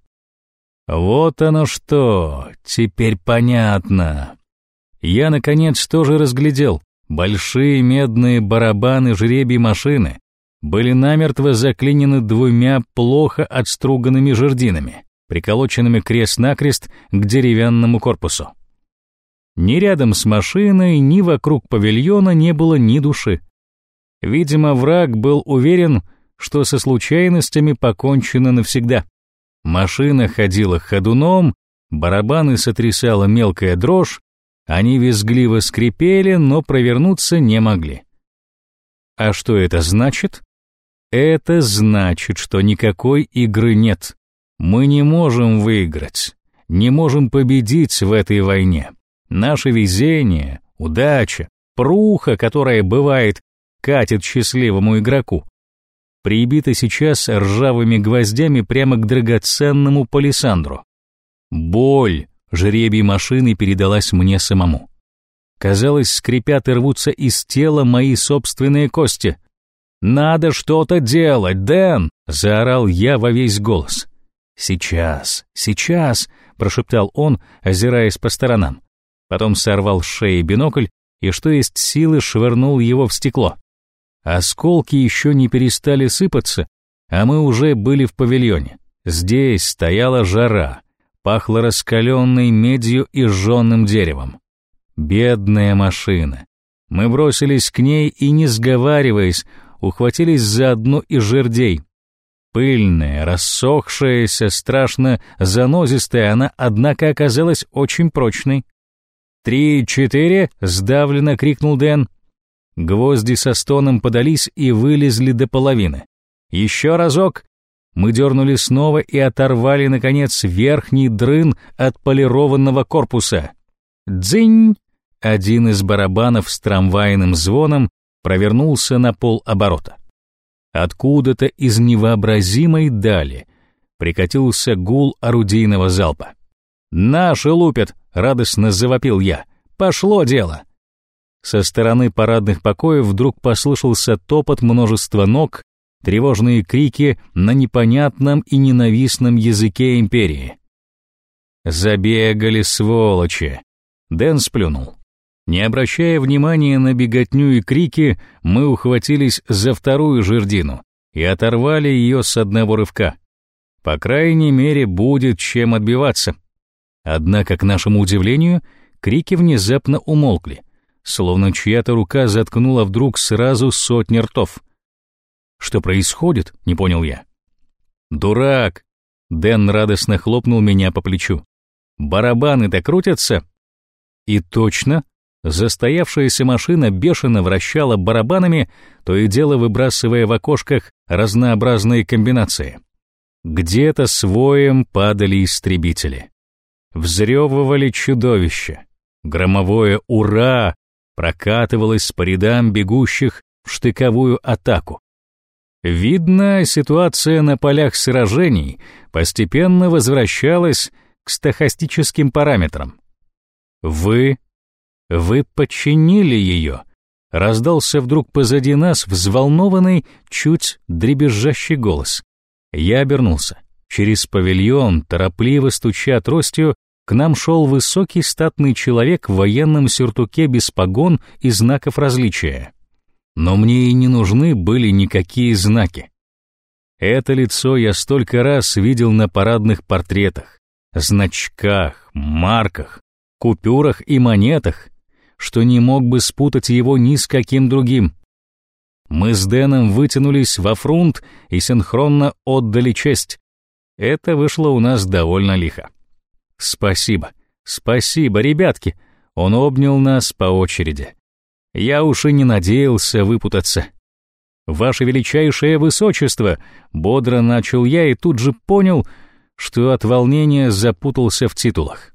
«Вот оно что, теперь понятно». Я, наконец, тоже разглядел. Большие медные барабаны жребий машины были намертво заклинены двумя плохо отструганными жердинами приколоченными крест-накрест к деревянному корпусу. Ни рядом с машиной, ни вокруг павильона не было ни души. Видимо, враг был уверен, что со случайностями покончено навсегда. Машина ходила ходуном, барабаны сотрясала мелкая дрожь, они визгливо скрипели, но провернуться не могли. А что это значит? Это значит, что никакой игры нет. Мы не можем выиграть, не можем победить в этой войне. Наше везение, удача, пруха, которая бывает, катит счастливому игроку, прибита сейчас ржавыми гвоздями прямо к драгоценному палисандру. Боль жребий машины передалась мне самому. Казалось, скрипят и рвутся из тела мои собственные кости. «Надо что-то делать, Дэн!» — заорал я во весь голос. «Сейчас, сейчас!» — прошептал он, озираясь по сторонам. Потом сорвал с шеи бинокль и, что есть силы, швырнул его в стекло. Осколки еще не перестали сыпаться, а мы уже были в павильоне. Здесь стояла жара, пахло раскаленной медью и жженным деревом. Бедная машина. Мы бросились к ней и, не сговариваясь, ухватились за одну из жердей — Пыльная, рассохшаяся, страшно занозистая, она, однако, оказалась очень прочной. «Три, четыре!» — сдавленно крикнул Дэн. Гвозди со стоном подались и вылезли до половины. «Еще разок!» Мы дернули снова и оторвали, наконец, верхний дрын от полированного корпуса. «Дзынь!» Один из барабанов с трамвайным звоном провернулся на пол оборота. Откуда-то из невообразимой дали прикатился гул орудийного залпа. «Наши лупят!» — радостно завопил я. «Пошло дело!» Со стороны парадных покоев вдруг послышался топот множества ног, тревожные крики на непонятном и ненавистном языке империи. «Забегали сволочи!» Дэн сплюнул. Не обращая внимания на беготню и крики, мы ухватились за вторую жердину и оторвали ее с одного рывка. По крайней мере, будет чем отбиваться. Однако, к нашему удивлению, крики внезапно умолкли, словно чья-то рука заткнула вдруг сразу сотни ртов. «Что происходит?» — не понял я. «Дурак!» — Дэн радостно хлопнул меня по плечу. «Барабаны-то крутятся?» И точно, Застоявшаяся машина бешено вращала барабанами, то и дело выбрасывая в окошках разнообразные комбинации. Где-то своем падали истребители. Взрёвывали чудовища. Громовое «Ура!» прокатывалось по рядам бегущих в штыковую атаку. Видно, ситуация на полях сражений постепенно возвращалась к стахастическим параметрам. Вы вы подчинили ее, раздался вдруг позади нас взволнованный, чуть дребезжащий голос. Я обернулся. Через павильон, торопливо стуча тростью, к нам шел высокий статный человек в военном сюртуке без погон и знаков различия. Но мне и не нужны были никакие знаки. Это лицо я столько раз видел на парадных портретах, значках, марках, купюрах и монетах, что не мог бы спутать его ни с каким другим. Мы с Дэном вытянулись во фрунт и синхронно отдали честь. Это вышло у нас довольно лихо. Спасибо, спасибо, ребятки. Он обнял нас по очереди. Я уж и не надеялся выпутаться. Ваше величайшее высочество, бодро начал я и тут же понял, что от волнения запутался в титулах.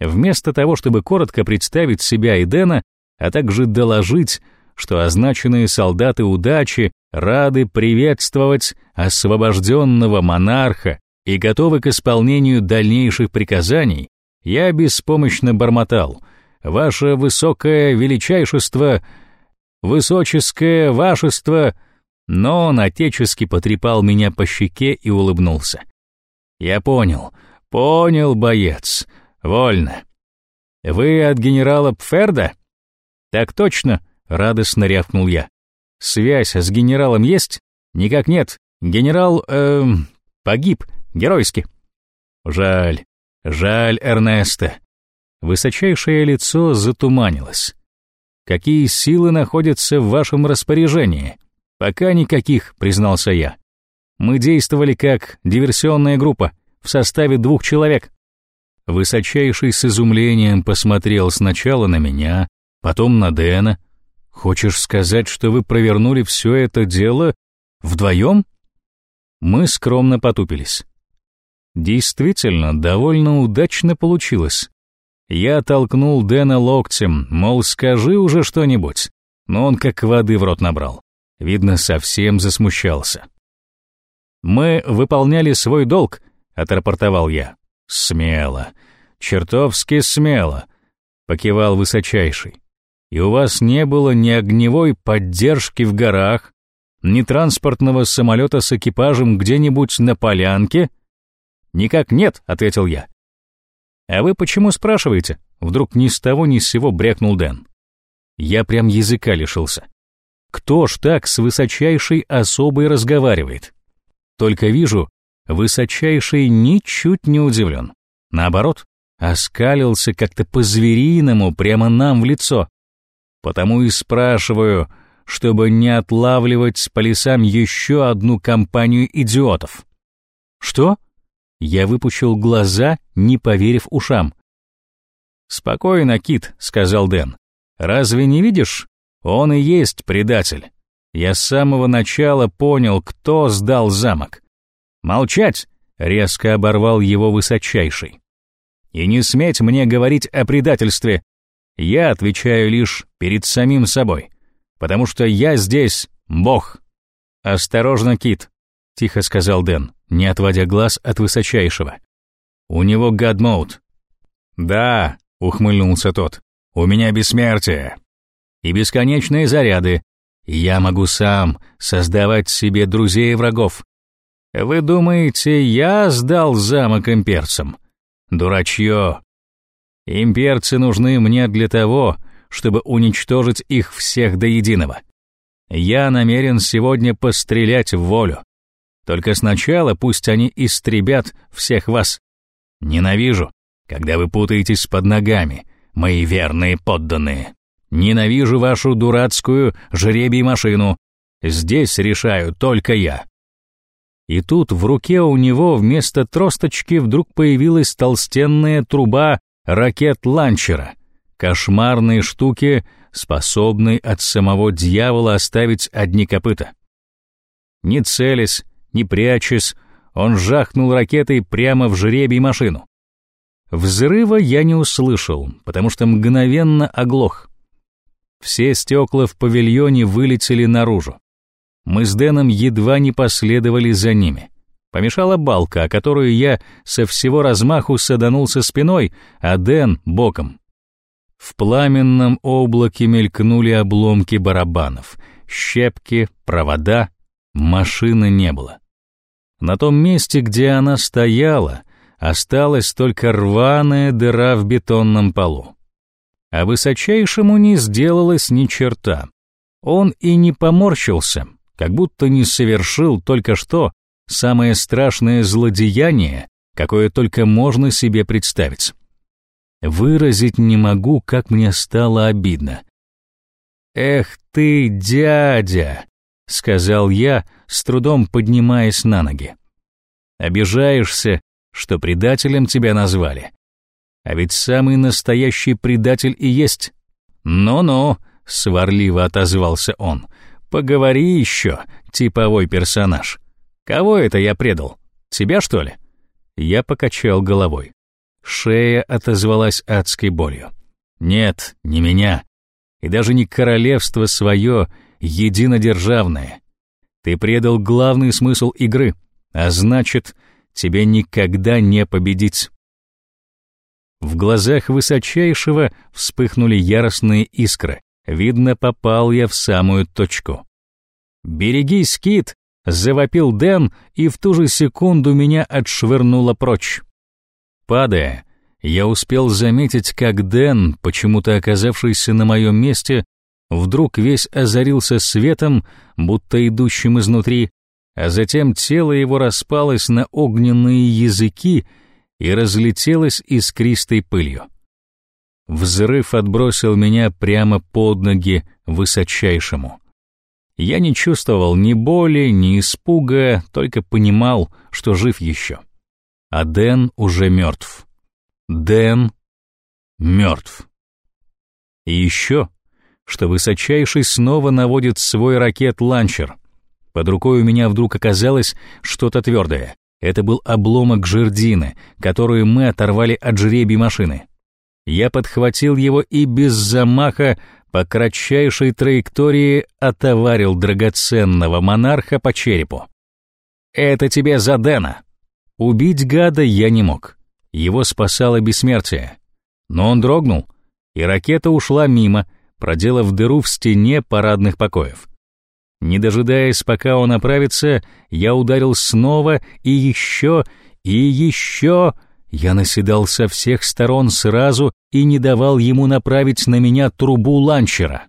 Вместо того, чтобы коротко представить себя и Дэна, а также доложить, что означенные солдаты удачи рады приветствовать освобожденного монарха и готовы к исполнению дальнейших приказаний, я беспомощно бормотал. «Ваше высокое величайшество», «Высоческое вашество», но он отечески потрепал меня по щеке и улыбнулся. «Я понял, понял, боец, вольно. Вы от генерала Пферда?» «Так точно», — радостно рявкнул я. «Связь с генералом есть?» «Никак нет. Генерал, эм, погиб, геройски». «Жаль, жаль Эрнеста». Высочайшее лицо затуманилось. «Какие силы находятся в вашем распоряжении?» «Пока никаких», — признался я. «Мы действовали как диверсионная группа в составе двух человек». Высочайший с изумлением посмотрел сначала на меня, потом на Дэна. «Хочешь сказать, что вы провернули все это дело вдвоем?» Мы скромно потупились. Действительно, довольно удачно получилось. Я толкнул Дэна локтем, мол, скажи уже что-нибудь, но он как воды в рот набрал. Видно, совсем засмущался. «Мы выполняли свой долг», — отрапортовал я. «Смело, чертовски смело», — покивал высочайший. «И у вас не было ни огневой поддержки в горах, ни транспортного самолета с экипажем где-нибудь на полянке?» «Никак нет», — ответил я. «А вы почему спрашиваете?» Вдруг ни с того ни с сего брякнул Дэн. Я прям языка лишился. Кто ж так с высочайшей особой разговаривает? Только вижу, высочайший ничуть не удивлен. Наоборот, оскалился как-то по-звериному прямо нам в лицо. Потому и спрашиваю, чтобы не отлавливать по лесам еще одну компанию идиотов. Что? Я выпучил глаза, не поверив ушам. «Спокойно, Кит», — сказал Дэн. «Разве не видишь? Он и есть предатель. Я с самого начала понял, кто сдал замок. «Молчать!» — резко оборвал его высочайший. «И не сметь мне говорить о предательстве. Я отвечаю лишь перед самим собой, потому что я здесь бог». «Осторожно, Кит», — тихо сказал Дэн, не отводя глаз от высочайшего. «У него гадмоут». «Да», — ухмыльнулся тот, — «у меня бессмертие» и бесконечные заряды. Я могу сам создавать себе друзей и врагов. Вы думаете, я сдал замок имперцам? Дурачье. Имперцы нужны мне для того, чтобы уничтожить их всех до единого. Я намерен сегодня пострелять в волю. Только сначала пусть они истребят всех вас. Ненавижу, когда вы путаетесь под ногами, мои верные подданные. Ненавижу вашу дурацкую жребий-машину. Здесь решаю только я». И тут в руке у него вместо тросточки вдруг появилась толстенная труба ракет-ланчера, кошмарные штуки, способные от самого дьявола оставить одни копыта. Не целясь, не прячась, он жахнул ракетой прямо в жребий машину. Взрыва я не услышал, потому что мгновенно оглох. Все стекла в павильоне вылетели наружу. Мы с Дэном едва не последовали за ними. Помешала балка, о которую я со всего размаху саданулся спиной, а Дэн — боком. В пламенном облаке мелькнули обломки барабанов, щепки, провода, машины не было. На том месте, где она стояла, осталась только рваная дыра в бетонном полу. А высочайшему не сделалось ни черта. Он и не поморщился, как будто не совершил только что самое страшное злодеяние, какое только можно себе представить. Выразить не могу, как мне стало обидно. «Эх ты, дядя!» — сказал я, с трудом поднимаясь на ноги. «Обижаешься, что предателем тебя назвали. А ведь самый настоящий предатель и есть. Ну-ну, сварливо отозвался он. Поговори еще, типовой персонаж. Кого это я предал? Тебя, что ли? Я покачал головой. Шея отозвалась адской болью. Нет, не меня. И даже не королевство свое, единодержавное. Ты предал главный смысл игры, а значит, тебе никогда не победить. В глазах высочайшего вспыхнули яростные искры. Видно, попал я в самую точку. «Берегись, Кит!» — завопил Дэн, и в ту же секунду меня отшвырнуло прочь. Падая, я успел заметить, как Дэн, почему-то оказавшийся на моем месте, вдруг весь озарился светом, будто идущим изнутри, а затем тело его распалось на огненные языки и разлетелось искристой пылью. Взрыв отбросил меня прямо под ноги высочайшему. Я не чувствовал ни боли, ни испуга, только понимал, что жив еще. А Дэн уже мертв. Дэн мертв. И еще, что высочайший снова наводит свой ракет-ланчер — под рукой у меня вдруг оказалось что-то твердое. Это был обломок жердины, которую мы оторвали от жребий машины. Я подхватил его и без замаха по кратчайшей траектории отоварил драгоценного монарха по черепу. «Это тебе за Дэна!» Убить гада я не мог. Его спасало бессмертие. Но он дрогнул, и ракета ушла мимо, проделав дыру в стене парадных покоев. Не дожидаясь, пока он оправится, я ударил снова и еще, и еще. Я наседал со всех сторон сразу и не давал ему направить на меня трубу ланчера.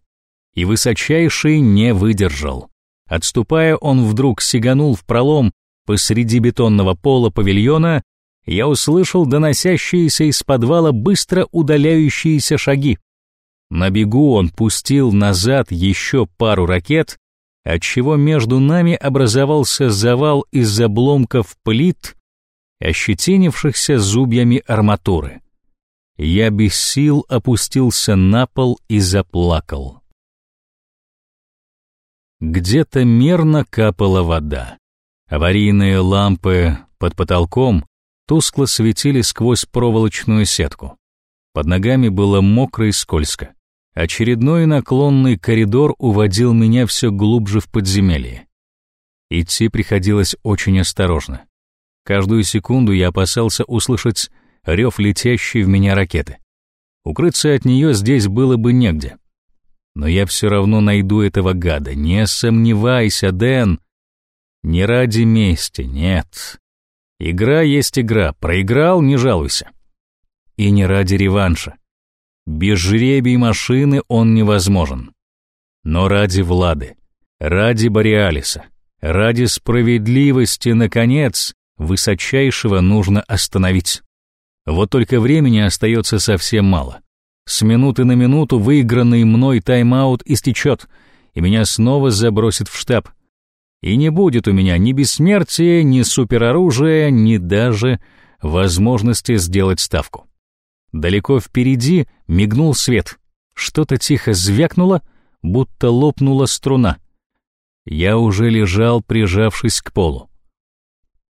И высочайший не выдержал. Отступая, он вдруг сиганул в пролом посреди бетонного пола павильона, я услышал доносящиеся из подвала быстро удаляющиеся шаги. На бегу он пустил назад еще пару ракет, отчего между нами образовался завал из обломков плит, ощетинившихся зубьями арматуры. Я без сил опустился на пол и заплакал. Где-то мерно капала вода. Аварийные лампы под потолком тускло светили сквозь проволочную сетку. Под ногами было мокро и скользко. Очередной наклонный коридор уводил меня все глубже в подземелье. Идти приходилось очень осторожно. Каждую секунду я опасался услышать рев летящей в меня ракеты. Укрыться от нее здесь было бы негде. Но я все равно найду этого гада, не сомневайся, Дэн. Не ради мести, нет. Игра есть игра, проиграл — не жалуйся. И не ради реванша. Без жребий машины он невозможен. Но ради Влады, ради Бориалиса, ради справедливости, наконец, высочайшего нужно остановить. Вот только времени остается совсем мало. С минуты на минуту выигранный мной тайм-аут истечет, и меня снова забросит в штаб. И не будет у меня ни бессмертия, ни супероружия, ни даже возможности сделать ставку. Далеко впереди мигнул свет. Что-то тихо звякнуло, будто лопнула струна. Я уже лежал, прижавшись к полу.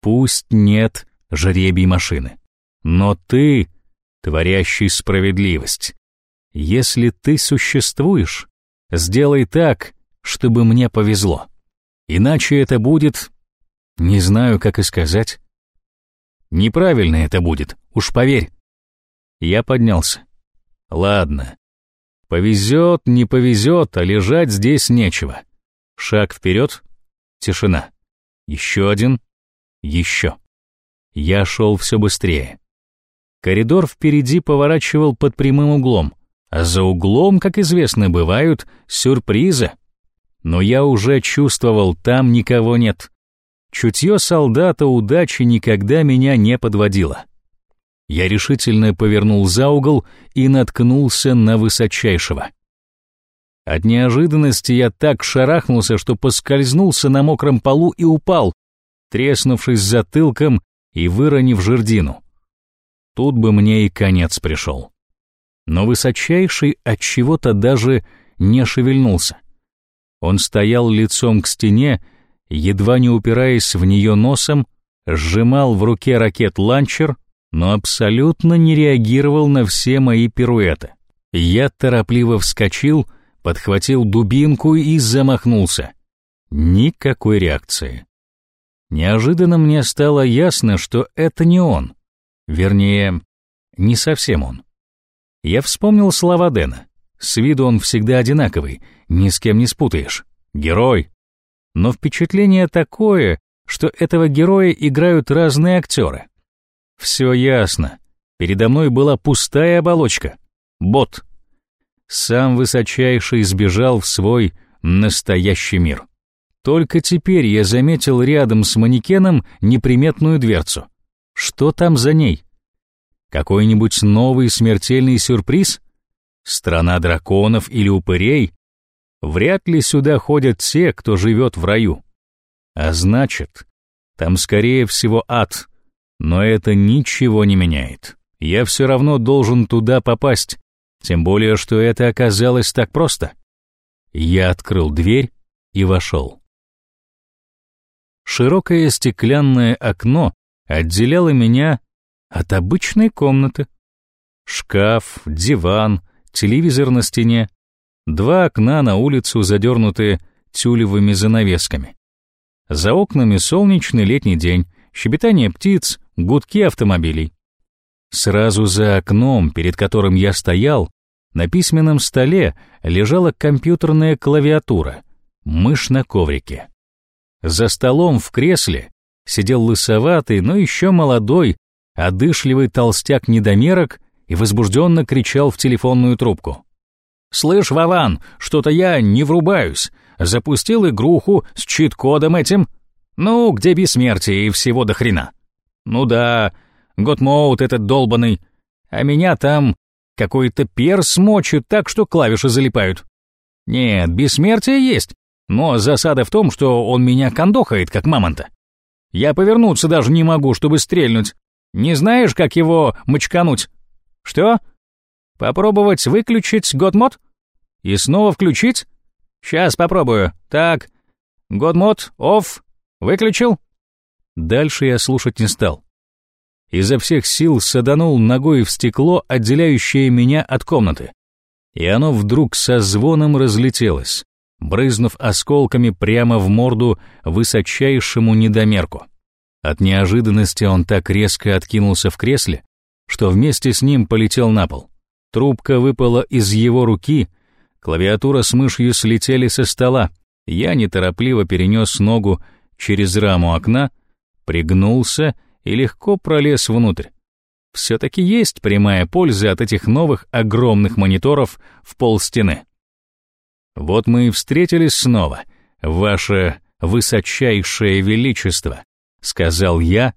Пусть нет жребий машины. Но ты, творящий справедливость, если ты существуешь, сделай так, чтобы мне повезло. Иначе это будет... Не знаю, как и сказать. Неправильно это будет, уж поверь. Я поднялся. Ладно, Повезет, не повезет, а лежать здесь нечего. Шаг вперед, тишина. Еще один, еще. Я шел все быстрее. Коридор впереди поворачивал под прямым углом, а за углом, как известно, бывают сюрпризы. Но я уже чувствовал, там никого нет. Чутье солдата удачи никогда меня не подводило. Я решительно повернул за угол и наткнулся на высочайшего. От неожиданности я так шарахнулся, что поскользнулся на мокром полу и упал, треснувшись затылком и выронив жердину. Тут бы мне и конец пришел. Но высочайший от чего-то даже не шевельнулся. Он стоял лицом к стене, едва не упираясь в нее носом, сжимал в руке ракет-ланчер, но абсолютно не реагировал на все мои пируэты. Я торопливо вскочил, подхватил дубинку и замахнулся. Никакой реакции. Неожиданно мне стало ясно, что это не он. Вернее, не совсем он. Я вспомнил слова Дэна. С виду он всегда одинаковый, ни с кем не спутаешь. Герой. Но впечатление такое, что этого героя играют разные актеры. Все ясно. Передо мной была пустая оболочка. Бот. Сам высочайший сбежал в свой настоящий мир. Только теперь я заметил рядом с манекеном неприметную дверцу. Что там за ней? Какой-нибудь новый смертельный сюрприз? Страна драконов или упырей? Вряд ли сюда ходят те, кто живет в раю. А значит, там скорее всего ад. Но это ничего не меняет. Я все равно должен туда попасть, тем более, что это оказалось так просто. Я открыл дверь и вошел. Широкое стеклянное окно отделяло меня от обычной комнаты. Шкаф, диван, телевизор на стене, два окна на улицу задернуты тюлевыми занавесками. За окнами солнечный летний день, щебетание птиц, гудки автомобилей. Сразу за окном, перед которым я стоял, на письменном столе лежала компьютерная клавиатура, мышь на коврике. За столом в кресле сидел лысоватый, но еще молодой, одышливый толстяк-недомерок и возбужденно кричал в телефонную трубку. «Слышь, Вован, что-то я не врубаюсь. Запустил игруху с чит-кодом этим. Ну, где бессмертие и всего до хрена. Ну да, Готмоут этот долбанный. А меня там какой-то перс мочит так, что клавиши залипают. Нет, бессмертие есть, но засада в том, что он меня кондохает, как мамонта. Я повернуться даже не могу, чтобы стрельнуть. Не знаешь, как его мочкануть? Что? Попробовать выключить Годмод? И снова включить? Сейчас попробую. Так, Годмод, офф, выключил? Дальше я слушать не стал. Изо всех сил саданул ногой в стекло, отделяющее меня от комнаты. И оно вдруг со звоном разлетелось, брызнув осколками прямо в морду высочайшему недомерку. От неожиданности он так резко откинулся в кресле, что вместе с ним полетел на пол. Трубка выпала из его руки, клавиатура с мышью слетели со стола. Я неторопливо перенес ногу через раму окна, пригнулся и легко пролез внутрь. Все-таки есть прямая польза от этих новых огромных мониторов в пол стены. Вот мы и встретились снова, ваше высочайшее величество, сказал я,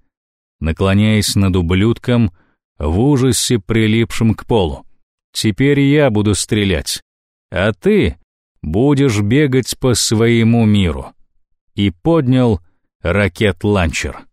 наклоняясь над ублюдком, в ужасе прилипшим к полу. Теперь я буду стрелять, а ты будешь бегать по своему миру. И поднял ракет-ланчер.